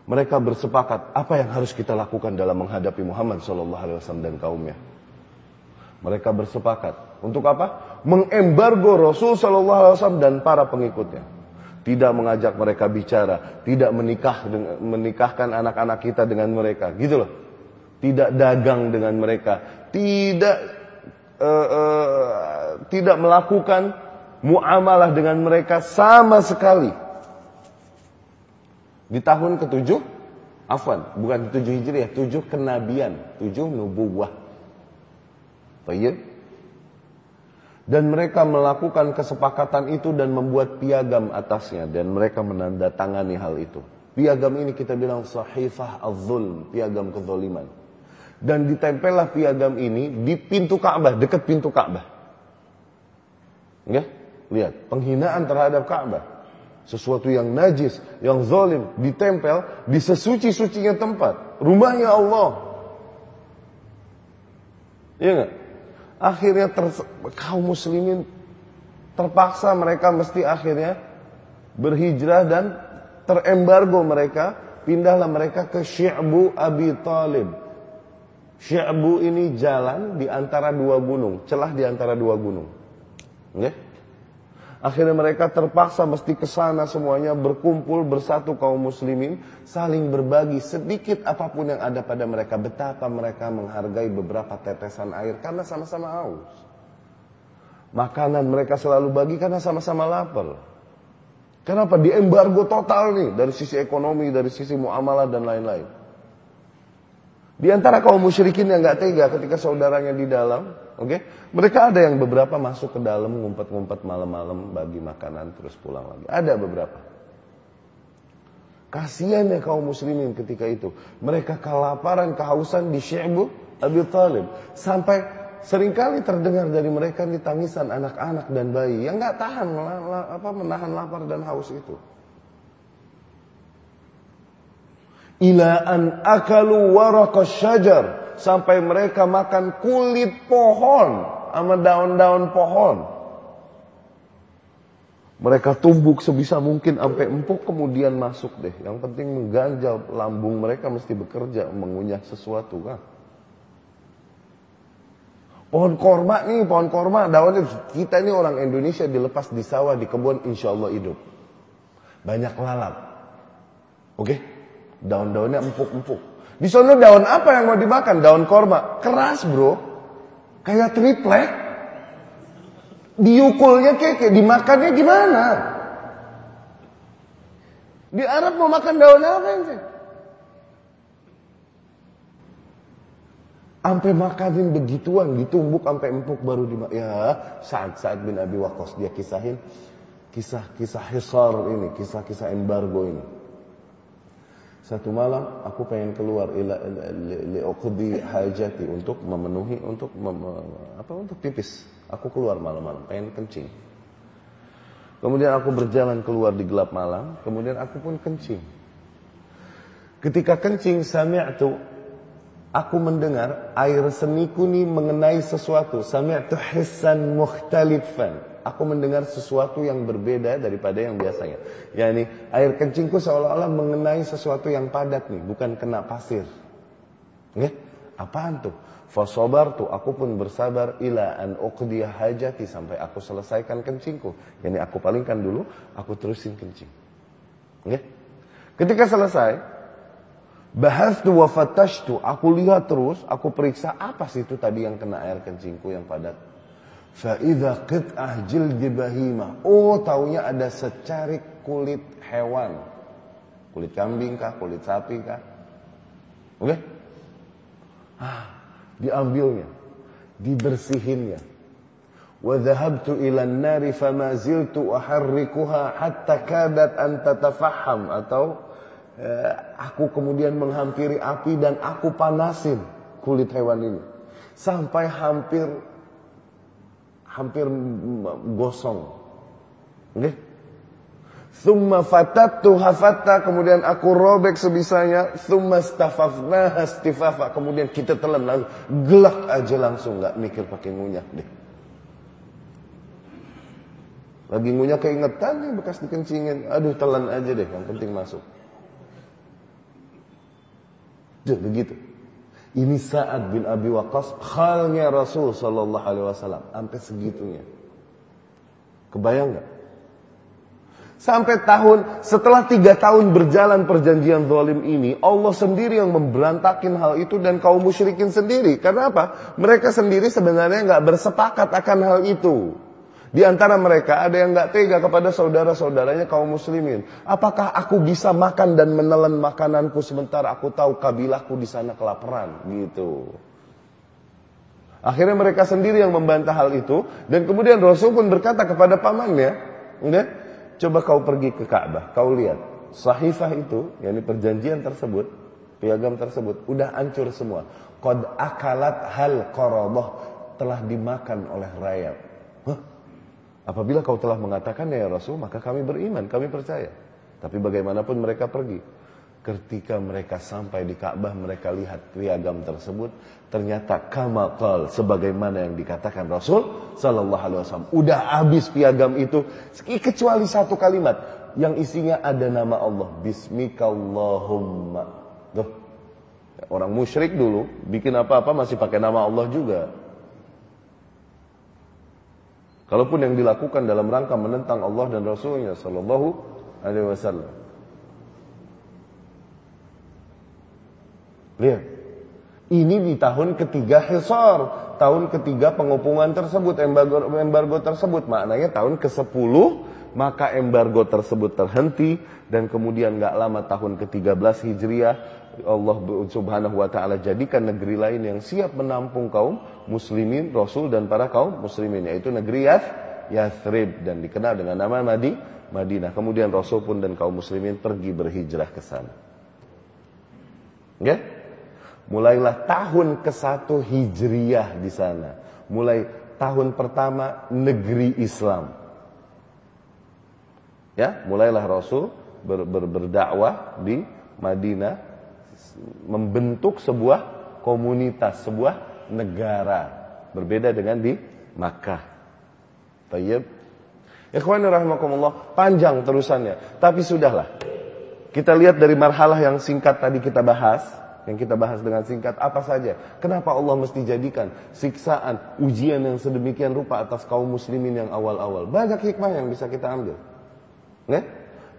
Mereka bersepakat apa yang harus kita lakukan dalam menghadapi Muhammad sallallahu alaihi wasallam dan kaumnya. Mereka bersepakat untuk apa? Mengembargo Rasul sallallahu alaihi wasallam dan para pengikutnya tidak mengajak mereka bicara, tidak menikah menikahkan anak-anak kita dengan mereka, gitu loh. Tidak dagang dengan mereka, tidak uh, uh, tidak melakukan muamalah dengan mereka sama sekali. Di tahun ketujuh, afwan, bukan tujuh hijriah, tujuh kenabian, tujuh nubuwah. Baik. Dan mereka melakukan kesepakatan itu dan membuat piagam atasnya dan mereka menandatangani hal itu. Piagam ini kita bilang sahifah az-zulm, piagam kezaliman. Dan ditempellah piagam ini di pintu Ka'bah, dekat pintu Ka'bah. Ya? Lihat, penghinaan terhadap Ka'bah sesuatu yang najis, yang zalim ditempel di sesuci-sucinya tempat, rumahnya Allah. Iya enggak? Akhirnya ter, kaum muslimin terpaksa mereka mesti akhirnya berhijrah dan terembargo mereka, pindahlah mereka ke Syi'bu Abi Talib. Syi'bu ini jalan di antara dua gunung, celah di antara dua gunung. Okay? Akhirnya mereka terpaksa mesti ke sana semuanya berkumpul bersatu kaum muslimin, saling berbagi sedikit apa pun yang ada pada mereka. Betapa mereka menghargai beberapa tetesan air karena sama-sama haus. Makanan mereka selalu bagi karena sama-sama lapar. Kenapa? Di embargo total nih dari sisi ekonomi, dari sisi muamalah dan lain-lain. Di antara kaum musyrikin yang nggak tega ketika saudaranya di dalam, oke, okay? mereka ada yang beberapa masuk ke dalam ngumpet-ngumpet malam-malam bagi makanan terus pulang lagi. Ada beberapa. Kasihan ya kaum muslimin ketika itu. Mereka kelaparan, kehausan di Syi'bu Abi Talib. Sampai sering kali terdengar dari mereka di tangisan anak-anak dan bayi yang nggak tahan apa menahan lapar dan haus itu. ila an akalu warakas syajar sampai mereka makan kulit pohon sama daun-daun pohon. Mereka tumbuk sebisa mungkin sampai empuk kemudian masuk deh. Yang penting mengganjal lambung mereka mesti bekerja mengunyah sesuatu kan. Pohon korma nih, pohon korma daunnya kita ini orang Indonesia dilepas di sawah di kebun insya Allah hidup. Banyak lalap. Oke? Okay? Daun-daunnya empuk-empuk. Di sana daun apa yang mau dimakan? Daun korma. Keras bro. Kayak triplek. Diukulnya keke. Dimakannya gimana? Di Arab mau makan daun apa sih? Sampai makanin begituan, ditumbuk sampai empuk baru dimakan. Ya, saat saat bin Abi Waqqas dia kisahin kisah-kisah hisar ini, kisah-kisah embargo ini. Satu malam aku pengen keluar ila liuqdi hajati untuk memenuhi untuk mem, apa untuk pipis. Aku keluar malam-malam pengen kencing. Kemudian aku berjalan keluar di gelap malam, kemudian aku pun kencing. Ketika kencing sami'tu aku mendengar air seniku ini mengenai sesuatu. Sami'tu hissan mukhtalifan aku mendengar sesuatu yang berbeda daripada yang biasanya. Ya ini air kencingku seolah-olah mengenai sesuatu yang padat nih, bukan kena pasir. Ya, apaan tuh? Fasobar tuh, aku pun bersabar ila an uqdiya hajati sampai aku selesaikan kencingku. Yani aku palingkan dulu, aku terusin kencing. Ya. Ketika selesai, bahas tu wafatash tu, aku lihat terus, aku periksa apa sih itu tadi yang kena air kencingku yang padat. Fa'idha qit'ah jildi bahimah. Oh, taunya ada secarik kulit hewan. Kulit kambing kah? Kulit sapi kah? Oke? Okay? Ah, diambilnya. Dibersihinnya. Wa dhahabtu ila nari fama ziltu uharrikuha hatta kadat an tatafaham. Atau eh, aku kemudian menghampiri api dan aku panasin kulit hewan ini. Sampai hampir hampir gosong. Okay? Thumma fatattu hafatta kemudian aku robek sebisanya. Thumma stafafnaha istifafa kemudian kita telan lalu gelak aja langsung nggak mikir pakai ngunyah deh. Lagi ngunyah keingetan nih bekas dikencingin. Aduh telan aja deh yang penting masuk. Duh, begitu. Ini Sa'ad bin Abi Waqqas khalnya Rasul sallallahu alaihi wasallam sampai segitunya. Kebayang nggak? Sampai tahun setelah tiga tahun berjalan perjanjian zalim ini, Allah sendiri yang memberantakin hal itu dan kaum musyrikin sendiri. Karena apa? Mereka sendiri sebenarnya nggak bersepakat akan hal itu. Di antara mereka ada yang nggak tega kepada saudara-saudaranya kaum muslimin. Apakah aku bisa makan dan menelan makananku sementara aku tahu kabilahku di sana kelaparan gitu. Akhirnya mereka sendiri yang membantah hal itu dan kemudian Rasul pun berkata kepada pamannya, "Udah, coba kau pergi ke Ka'bah, kau lihat sahifah itu, yakni perjanjian tersebut, piagam tersebut udah hancur semua. Qad akalat hal qaradah telah dimakan oleh rakyat." Apabila kau telah mengatakan ya Rasul, maka kami beriman, kami percaya. Tapi bagaimanapun mereka pergi. Ketika mereka sampai di Ka'bah, mereka lihat piagam tersebut. Ternyata kamakal sebagaimana yang dikatakan Rasul Sallallahu Alaihi Wasallam. Udah habis piagam itu, kecuali satu kalimat yang isinya ada nama Allah. Bismikallahumma. Tuh. Orang musyrik dulu bikin apa-apa masih pakai nama Allah juga. Kalaupun yang dilakukan dalam rangka menentang Allah dan Rasulnya Sallallahu Alaihi Wasallam. Lihat, ini di tahun ketiga Hisar, tahun ketiga pengupungan tersebut, embargo, embargo tersebut, maknanya tahun ke-10 maka embargo tersebut terhenti dan kemudian nggak lama tahun ke-13 Hijriah Allah Subhanahu wa taala jadikan negeri lain yang siap menampung kaum muslimin, rasul dan para kaum muslimin yaitu negeri Yath, Yathrib dan dikenal dengan nama Madi, Madinah. Kemudian rasul pun dan kaum muslimin pergi berhijrah ke sana. Ya? Mulailah tahun ke-1 Hijriah di sana. Mulai tahun pertama negeri Islam. Ya, mulailah Rasul ber, ber, berdakwah di Madinah membentuk sebuah komunitas, sebuah negara. Berbeda dengan di Makkah. Tayyib. Ikhwan rahimakumullah, panjang terusannya. Tapi sudahlah. Kita lihat dari marhalah yang singkat tadi kita bahas, yang kita bahas dengan singkat apa saja. Kenapa Allah mesti jadikan siksaan, ujian yang sedemikian rupa atas kaum muslimin yang awal-awal. Banyak hikmah yang bisa kita ambil. Nih?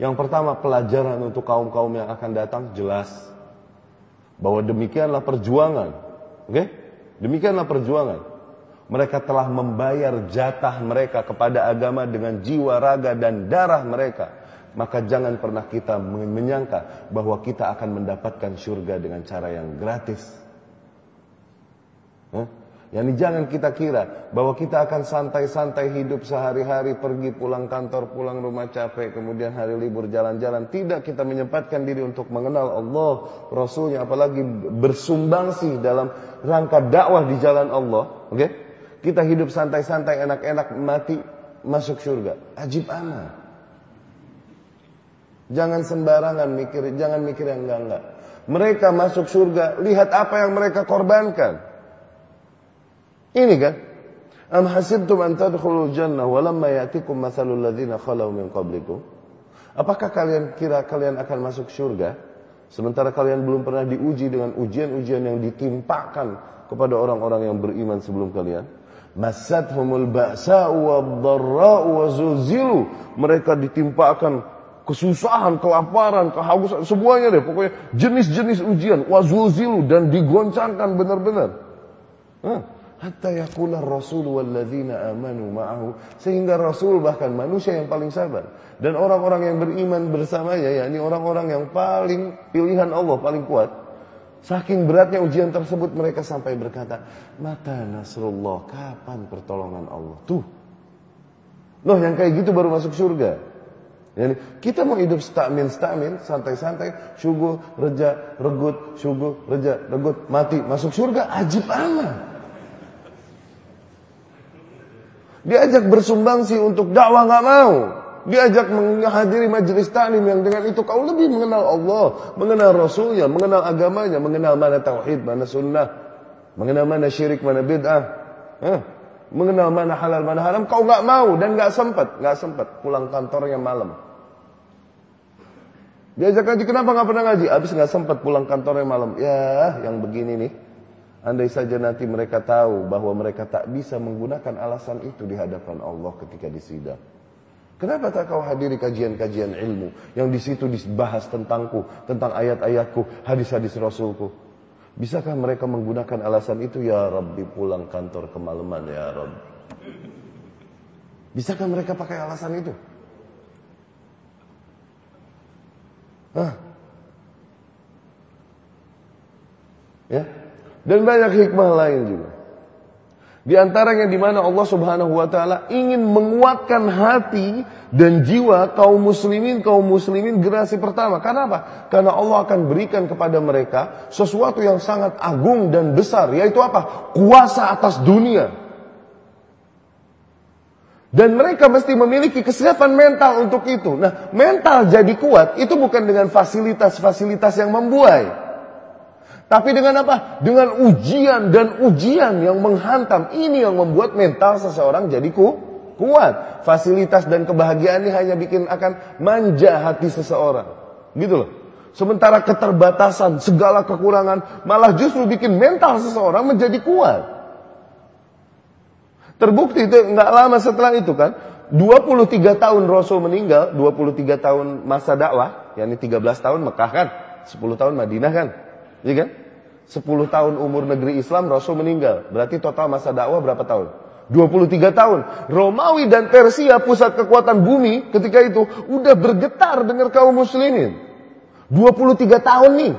Yang pertama pelajaran untuk kaum-kaum yang akan datang jelas bahwa demikianlah perjuangan. Oke? Okay? Demikianlah perjuangan. Mereka telah membayar jatah mereka kepada agama dengan jiwa, raga, dan darah mereka. Maka jangan pernah kita menyangka bahwa kita akan mendapatkan surga dengan cara yang gratis. Huh? Yani jangan kita kira bahwa kita akan santai-santai hidup sehari-hari, pergi pulang kantor, pulang rumah capek, kemudian hari libur jalan-jalan. Tidak kita menyempatkan diri untuk mengenal Allah, Rasulnya, apalagi bersumbangsi dalam rangka dakwah di jalan Allah. Oke? Okay? Kita hidup santai-santai, enak-enak, mati, masuk surga. Ajib amat. Jangan sembarangan mikir, jangan mikir yang enggak-enggak. Mereka masuk surga, lihat apa yang mereka korbankan. Ini kan? Am hasibtum an tadkhulul jannah wa lamma ya'tikum mathalul ladzina khalau min qablikum? Apakah kalian kira kalian akan masuk surga sementara kalian belum pernah diuji dengan ujian-ujian yang ditimpakan kepada orang-orang yang beriman sebelum kalian? Masathumul ba'sa'u wad-dharra'u wa zulzilu. Mereka ditimpakan kesusahan, kelaparan, kehausan, semuanya deh. Pokoknya jenis-jenis ujian. Wazulzilu dan digoncangkan benar-benar. Huh? Hatta yakula rasul walladzina amanu ma'ahu. Sehingga rasul bahkan manusia yang paling sabar. Dan orang-orang yang beriman bersamanya yakni orang-orang yang paling pilihan Allah paling kuat saking beratnya ujian tersebut mereka sampai berkata mata nasrullah kapan pertolongan Allah? Tuh. Loh yang kayak gitu baru masuk surga. Yani, kita mau hidup stamin stamin santai-santai syugur reja regut syugur reja regut mati masuk surga ajib amat Diajak bersumbangsi untuk dakwah nggak mau. Diajak menghadiri majelis taklim yang dengan itu kau lebih mengenal Allah, mengenal Rasulnya, mengenal agamanya, mengenal mana tauhid, mana sunnah, mengenal mana syirik, mana bid'ah, eh, mengenal mana halal, mana haram. Kau nggak mau dan nggak sempat, nggak sempat pulang kantornya malam. Diajak ngaji, kenapa nggak pernah ngaji? Abis nggak sempat pulang kantornya malam. Ya, yang begini nih. Andai saja nanti mereka tahu bahwa mereka tak bisa menggunakan alasan itu di hadapan Allah ketika disidang. Kenapa tak kau hadiri kajian-kajian ilmu yang di situ dibahas tentangku, tentang ayat-ayatku, hadis-hadis Rasulku? Bisakah mereka menggunakan alasan itu ya Rabbi pulang kantor kemalaman ya Rabbi? Bisakah mereka pakai alasan itu? Hah? Ya. Dan banyak hikmah lain juga. Di antaranya di mana Allah Subhanahu wa taala ingin menguatkan hati dan jiwa kaum muslimin kaum muslimin generasi pertama. Karena apa? Karena Allah akan berikan kepada mereka sesuatu yang sangat agung dan besar yaitu apa? Kuasa atas dunia. Dan mereka mesti memiliki kesiapan mental untuk itu. Nah, mental jadi kuat itu bukan dengan fasilitas-fasilitas yang membuai. Tapi dengan apa? Dengan ujian dan ujian yang menghantam. Ini yang membuat mental seseorang jadi ku, kuat. Fasilitas dan kebahagiaan ini hanya bikin akan manja hati seseorang. Gitu loh. Sementara keterbatasan, segala kekurangan, malah justru bikin mental seseorang menjadi kuat. Terbukti itu nggak lama setelah itu kan, 23 tahun Rasul meninggal, 23 tahun masa dakwah, yakni 13 tahun Mekah kan, 10 tahun Madinah kan. Iya kan? 10 tahun umur negeri Islam Rasul meninggal. Berarti total masa dakwah berapa tahun? 23 tahun. Romawi dan Persia pusat kekuatan bumi ketika itu udah bergetar dengar kaum muslimin. 23 tahun nih.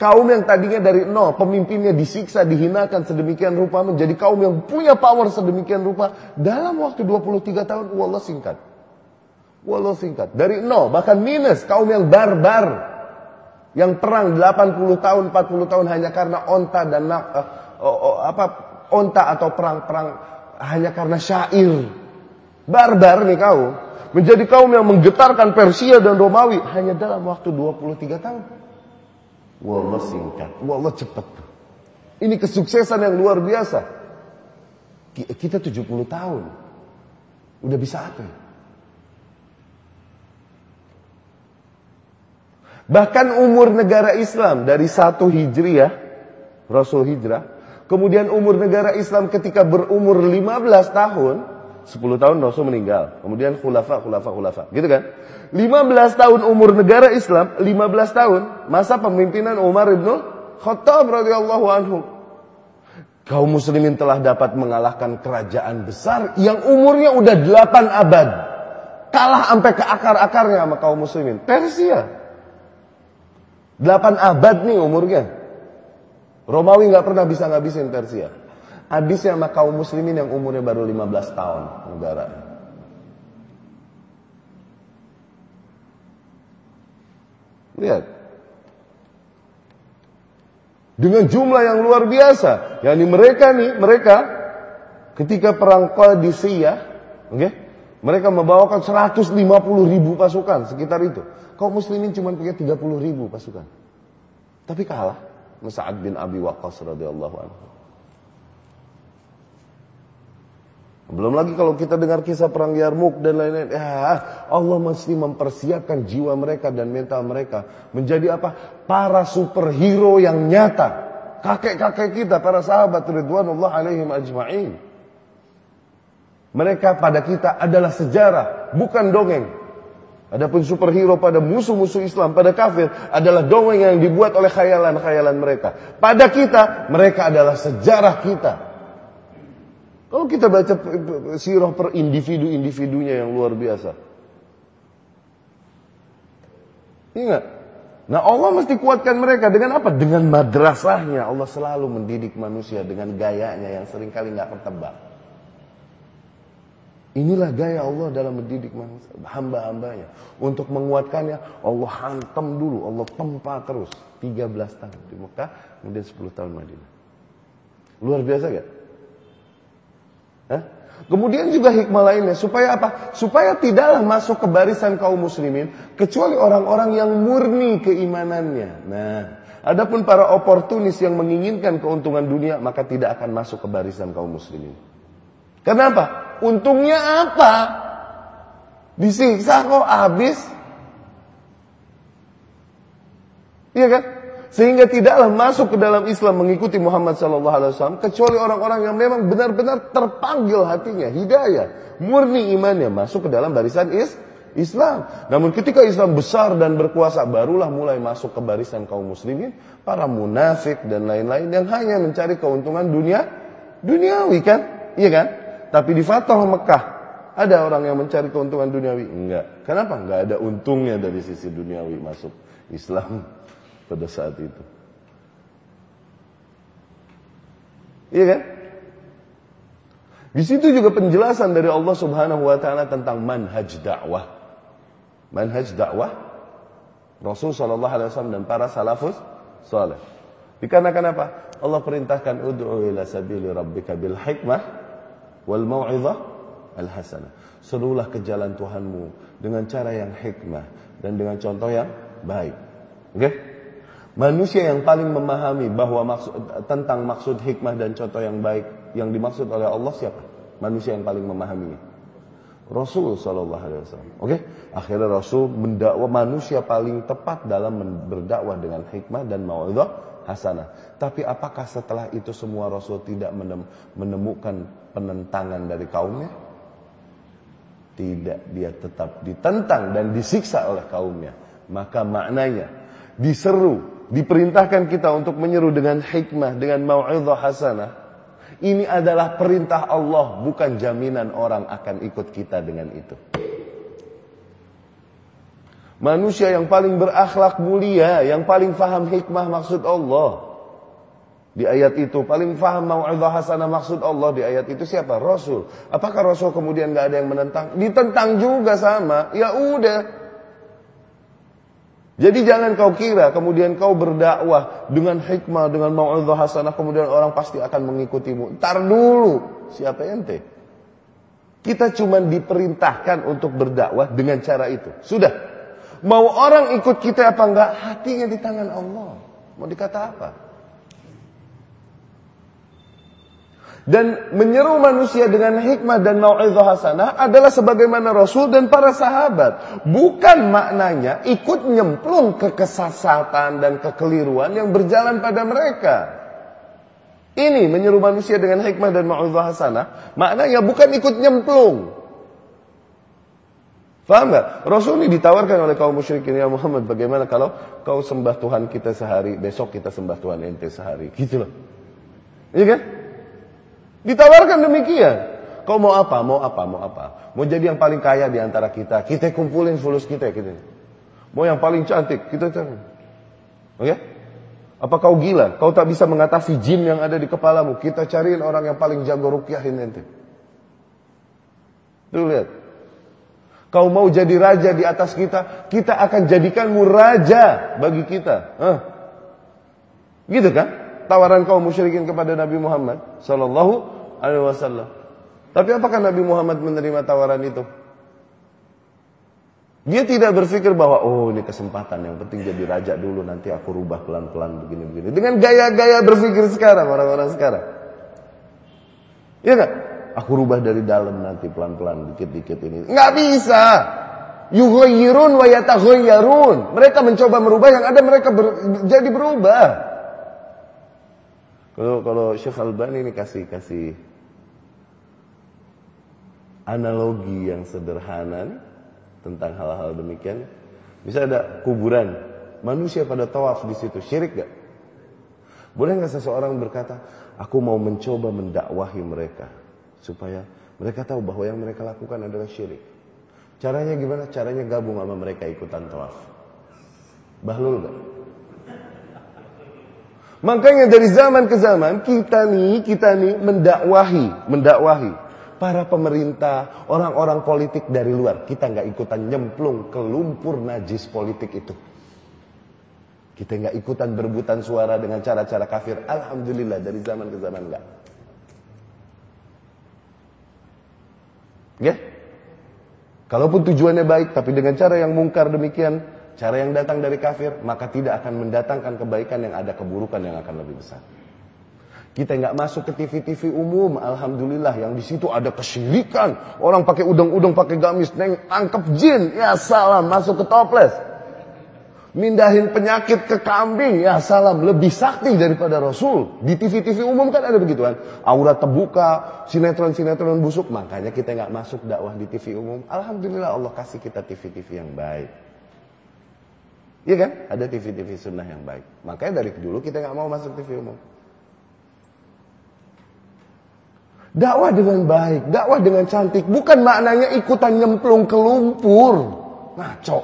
Kaum yang tadinya dari nol, pemimpinnya disiksa, dihinakan sedemikian rupa menjadi kaum yang punya power sedemikian rupa dalam waktu 23 tahun wallah singkat. Wallah singkat. Dari nol bahkan minus kaum yang barbar yang perang 80 tahun, 40 tahun hanya karena onta dan uh, uh, uh, apa onta atau perang-perang hanya karena syair. Barbar nih kau. Menjadi kaum yang menggetarkan Persia dan Romawi hanya dalam waktu 23 tahun. Wallah singkat, wallah cepat. Ini kesuksesan yang luar biasa. Kita 70 tahun. Udah bisa apa ya? Bahkan umur negara Islam dari satu hijriah, Rasul hijrah. Kemudian umur negara Islam ketika berumur 15 tahun, 10 tahun Rasul meninggal. Kemudian khulafa, khulafa, khulafa. Gitu kan? 15 tahun umur negara Islam, 15 tahun masa pemimpinan Umar ibn Khattab radhiyallahu anhu. Kaum muslimin telah dapat mengalahkan kerajaan besar yang umurnya udah 8 abad. Kalah sampai ke akar-akarnya sama kaum muslimin. Persia. Delapan abad nih umurnya. Romawi nggak pernah bisa ngabisin Persia. Habisnya sama kaum muslimin yang umurnya baru 15 tahun negara. Lihat. Dengan jumlah yang luar biasa. Yani mereka nih, mereka ketika perang Qadisiyah, oke? Okay, mereka membawakan 150 ribu pasukan sekitar itu. Kaum muslimin cuma punya 30 ribu pasukan. Tapi kalah. Musa'ad bin Abi Waqqas radhiyallahu anhu. Belum lagi kalau kita dengar kisah perang Yarmuk dan lain-lain. Ya, Allah mesti mempersiapkan jiwa mereka dan mental mereka. Menjadi apa? Para superhero yang nyata. Kakek-kakek kita, para sahabat Ridwanullah alaihim ajma'in. Mereka pada kita adalah sejarah, bukan dongeng. Adapun superhero pada musuh-musuh Islam, pada kafir adalah dongeng yang dibuat oleh khayalan-khayalan mereka. Pada kita, mereka adalah sejarah kita. Kalau kita baca sirah per individu-individunya yang luar biasa. Ingat. Nah Allah mesti kuatkan mereka dengan apa? Dengan madrasahnya. Allah selalu mendidik manusia dengan gayanya yang sering kali nggak ketebak. Inilah gaya Allah dalam mendidik hamba-hambanya. Untuk menguatkannya, Allah hantam dulu, Allah tempa terus. 13 tahun di Mekah, kemudian 10 tahun Madinah. Luar biasa gak? Kemudian juga hikmah lainnya, supaya apa? Supaya tidaklah masuk ke barisan kaum muslimin, kecuali orang-orang yang murni keimanannya. Nah, adapun para oportunis yang menginginkan keuntungan dunia, maka tidak akan masuk ke barisan kaum muslimin. Kenapa? Untungnya apa? Disiksa kok habis. Iya kan? Sehingga tidaklah masuk ke dalam Islam mengikuti Muhammad sallallahu alaihi wasallam kecuali orang-orang yang memang benar-benar terpanggil hatinya, hidayah, murni imannya masuk ke dalam barisan is Islam. Namun ketika Islam besar dan berkuasa barulah mulai masuk ke barisan kaum muslimin, para munafik dan lain-lain yang hanya mencari keuntungan dunia duniawi kan? Iya kan? Tapi di Fatah Mekah Ada orang yang mencari keuntungan duniawi? Enggak. Kenapa? Enggak ada untungnya dari sisi duniawi masuk Islam pada saat itu. Iya kan? Di situ juga penjelasan dari Allah Subhanahu wa taala tentang manhaj dakwah. Manhaj dakwah Rasul sallallahu alaihi wasallam dan para salafus saleh. Dikarenakan apa? Allah perintahkan ud'u ila sabili rabbika bil hikmah wal mau'izah al hasanah. Serulah ke jalan Tuhanmu dengan cara yang hikmah dan dengan contoh yang baik. Oke? Okay? Manusia yang paling memahami bahwa maksud, tentang maksud hikmah dan contoh yang baik yang dimaksud oleh Allah siapa? Manusia yang paling memahaminya. Rasul Shallallahu Alaihi Wasallam. Oke, okay? akhirnya Rasul mendakwa manusia paling tepat dalam berdakwah dengan hikmah dan mau'idah hasanah. Tapi apakah setelah itu semua Rasul tidak menemukan penentangan dari kaumnya? Tidak, dia tetap ditentang dan disiksa oleh kaumnya. Maka maknanya diseru diperintahkan kita untuk menyeru dengan hikmah, dengan mau'izah hasanah. Ini adalah perintah Allah, bukan jaminan orang akan ikut kita dengan itu. Manusia yang paling berakhlak mulia, yang paling faham hikmah maksud Allah. Di ayat itu paling faham mau'izah hasanah maksud Allah di ayat itu siapa? Rasul. Apakah Rasul kemudian nggak ada yang menentang? Ditentang juga sama. Ya udah, jadi jangan kau kira kemudian kau berdakwah dengan hikmah, dengan mau'izah hasanah, kemudian orang pasti akan mengikutimu. Tar dulu, siapa ente? Kita cuma diperintahkan untuk berdakwah dengan cara itu. Sudah. Mau orang ikut kita apa enggak, hatinya di tangan Allah. Mau dikata apa? Dan menyeru manusia dengan hikmah dan mau'izah hasanah adalah sebagaimana Rasul dan para sahabat. Bukan maknanya ikut nyemplung ke kesesatan dan kekeliruan yang berjalan pada mereka. Ini menyeru manusia dengan hikmah dan mau'izah hasanah, maknanya bukan ikut nyemplung. Faham gak? Rasul ini ditawarkan oleh kaum musyrikin ya Muhammad bagaimana kalau kau sembah Tuhan kita sehari, besok kita sembah Tuhan ente sehari. Gitu loh. Iya kan? Ditawarkan demikian. Kau mau apa? Mau apa? Mau apa? Mau jadi yang paling kaya di antara kita. Kita kumpulin fulus kita. kita. Mau yang paling cantik. Kita cari. Oke? Apa kau gila? Kau tak bisa mengatasi jin yang ada di kepalamu. Kita cariin orang yang paling jago rukyahin nanti. Tuh lihat. Kau mau jadi raja di atas kita, kita akan jadikanmu raja bagi kita. Hah? Gitu kan? tawaran kaum musyrikin kepada Nabi Muhammad sallallahu alaihi wasallam. Tapi apakah Nabi Muhammad menerima tawaran itu? Dia tidak berpikir bahwa oh ini kesempatan yang penting jadi raja dulu nanti aku rubah pelan-pelan begini-begini. Dengan gaya-gaya berpikir sekarang orang-orang sekarang. Iya kan? Aku rubah dari dalam nanti pelan-pelan dikit-dikit ini. Nggak bisa. Yughayyirun wa yataghayyarun. Mereka mencoba merubah yang ada mereka ber, jadi berubah. Kalau kalau Syekh Albani ini kasih kasih analogi yang sederhana tentang hal-hal demikian. Bisa ada kuburan, manusia pada tawaf di situ, syirik gak? Boleh nggak seseorang berkata, aku mau mencoba mendakwahi mereka supaya mereka tahu bahwa yang mereka lakukan adalah syirik. Caranya gimana? Caranya gabung sama mereka ikutan tawaf. Bahlul gak? Makanya dari zaman ke zaman kita nih, kita nih mendakwahi, mendakwahi para pemerintah, orang-orang politik dari luar. Kita nggak ikutan nyemplung ke lumpur najis politik itu. Kita nggak ikutan berebutan suara dengan cara-cara kafir. Alhamdulillah dari zaman ke zaman nggak. Ya? Kalaupun tujuannya baik, tapi dengan cara yang mungkar demikian, cara yang datang dari kafir, maka tidak akan mendatangkan kebaikan yang ada keburukan yang akan lebih besar. Kita nggak masuk ke TV-TV umum, alhamdulillah yang di situ ada kesyirikan. Orang pakai udang-udang, pakai gamis, neng angkep jin, ya salam masuk ke toples. Mindahin penyakit ke kambing, ya salam lebih sakti daripada Rasul. Di TV-TV umum kan ada begituan. Aurat terbuka, sinetron-sinetron busuk, makanya kita nggak masuk dakwah di TV umum. Alhamdulillah Allah kasih kita TV-TV yang baik. Iya kan? Ada TV-TV sunnah yang baik. Makanya dari dulu kita nggak mau masuk TV umum. Dakwah dengan baik, dakwah dengan cantik, bukan maknanya ikutan nyemplung ke lumpur. Ngaco.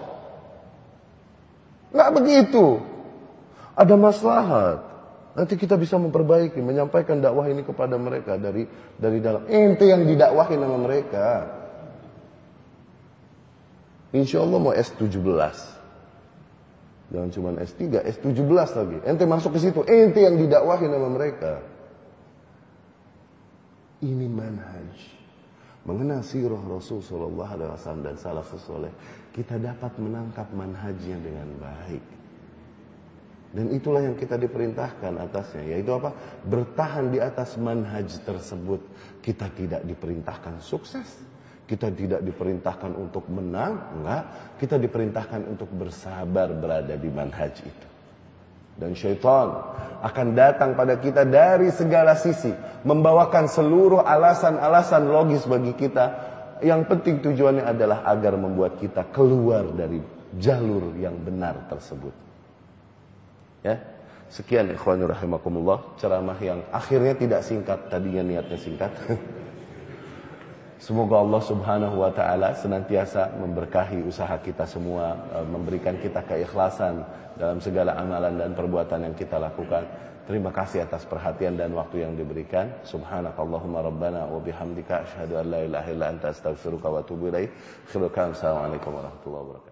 Nggak begitu. Ada maslahat. Nanti kita bisa memperbaiki, menyampaikan dakwah ini kepada mereka dari dari dalam. Ente yang didakwahin sama mereka. Insya Allah mau S17. Jangan cuma S3, S17 lagi. Ente masuk ke situ, ente yang didakwahin sama mereka. Ini manhaj. Mengenal sirah Rasul Sallallahu Alaihi Wasallam dan salafus soleh, kita dapat menangkap manhajnya dengan baik. Dan itulah yang kita diperintahkan atasnya, yaitu apa? Bertahan di atas manhaj tersebut. Kita tidak diperintahkan sukses, kita tidak diperintahkan untuk menang, enggak. Kita diperintahkan untuk bersabar berada di manhaj itu. Dan syaitan akan datang pada kita dari segala sisi. Membawakan seluruh alasan-alasan logis bagi kita. Yang penting tujuannya adalah agar membuat kita keluar dari jalur yang benar tersebut. Ya, Sekian ikhwan rahimakumullah. Ceramah yang akhirnya tidak singkat. Tadinya niatnya singkat. Semoga Allah Subhanahu wa taala senantiasa memberkahi usaha kita semua, eh, memberikan kita keikhlasan dalam segala amalan dan perbuatan yang kita lakukan. Terima kasih atas perhatian dan waktu yang diberikan. Subhanakallahumma rabbana wa bihamdika asyhadu an la ilaha illa anta astaghfiruka wa atubu ilaik. Assalamualaikum warahmatullahi wabarakatuh.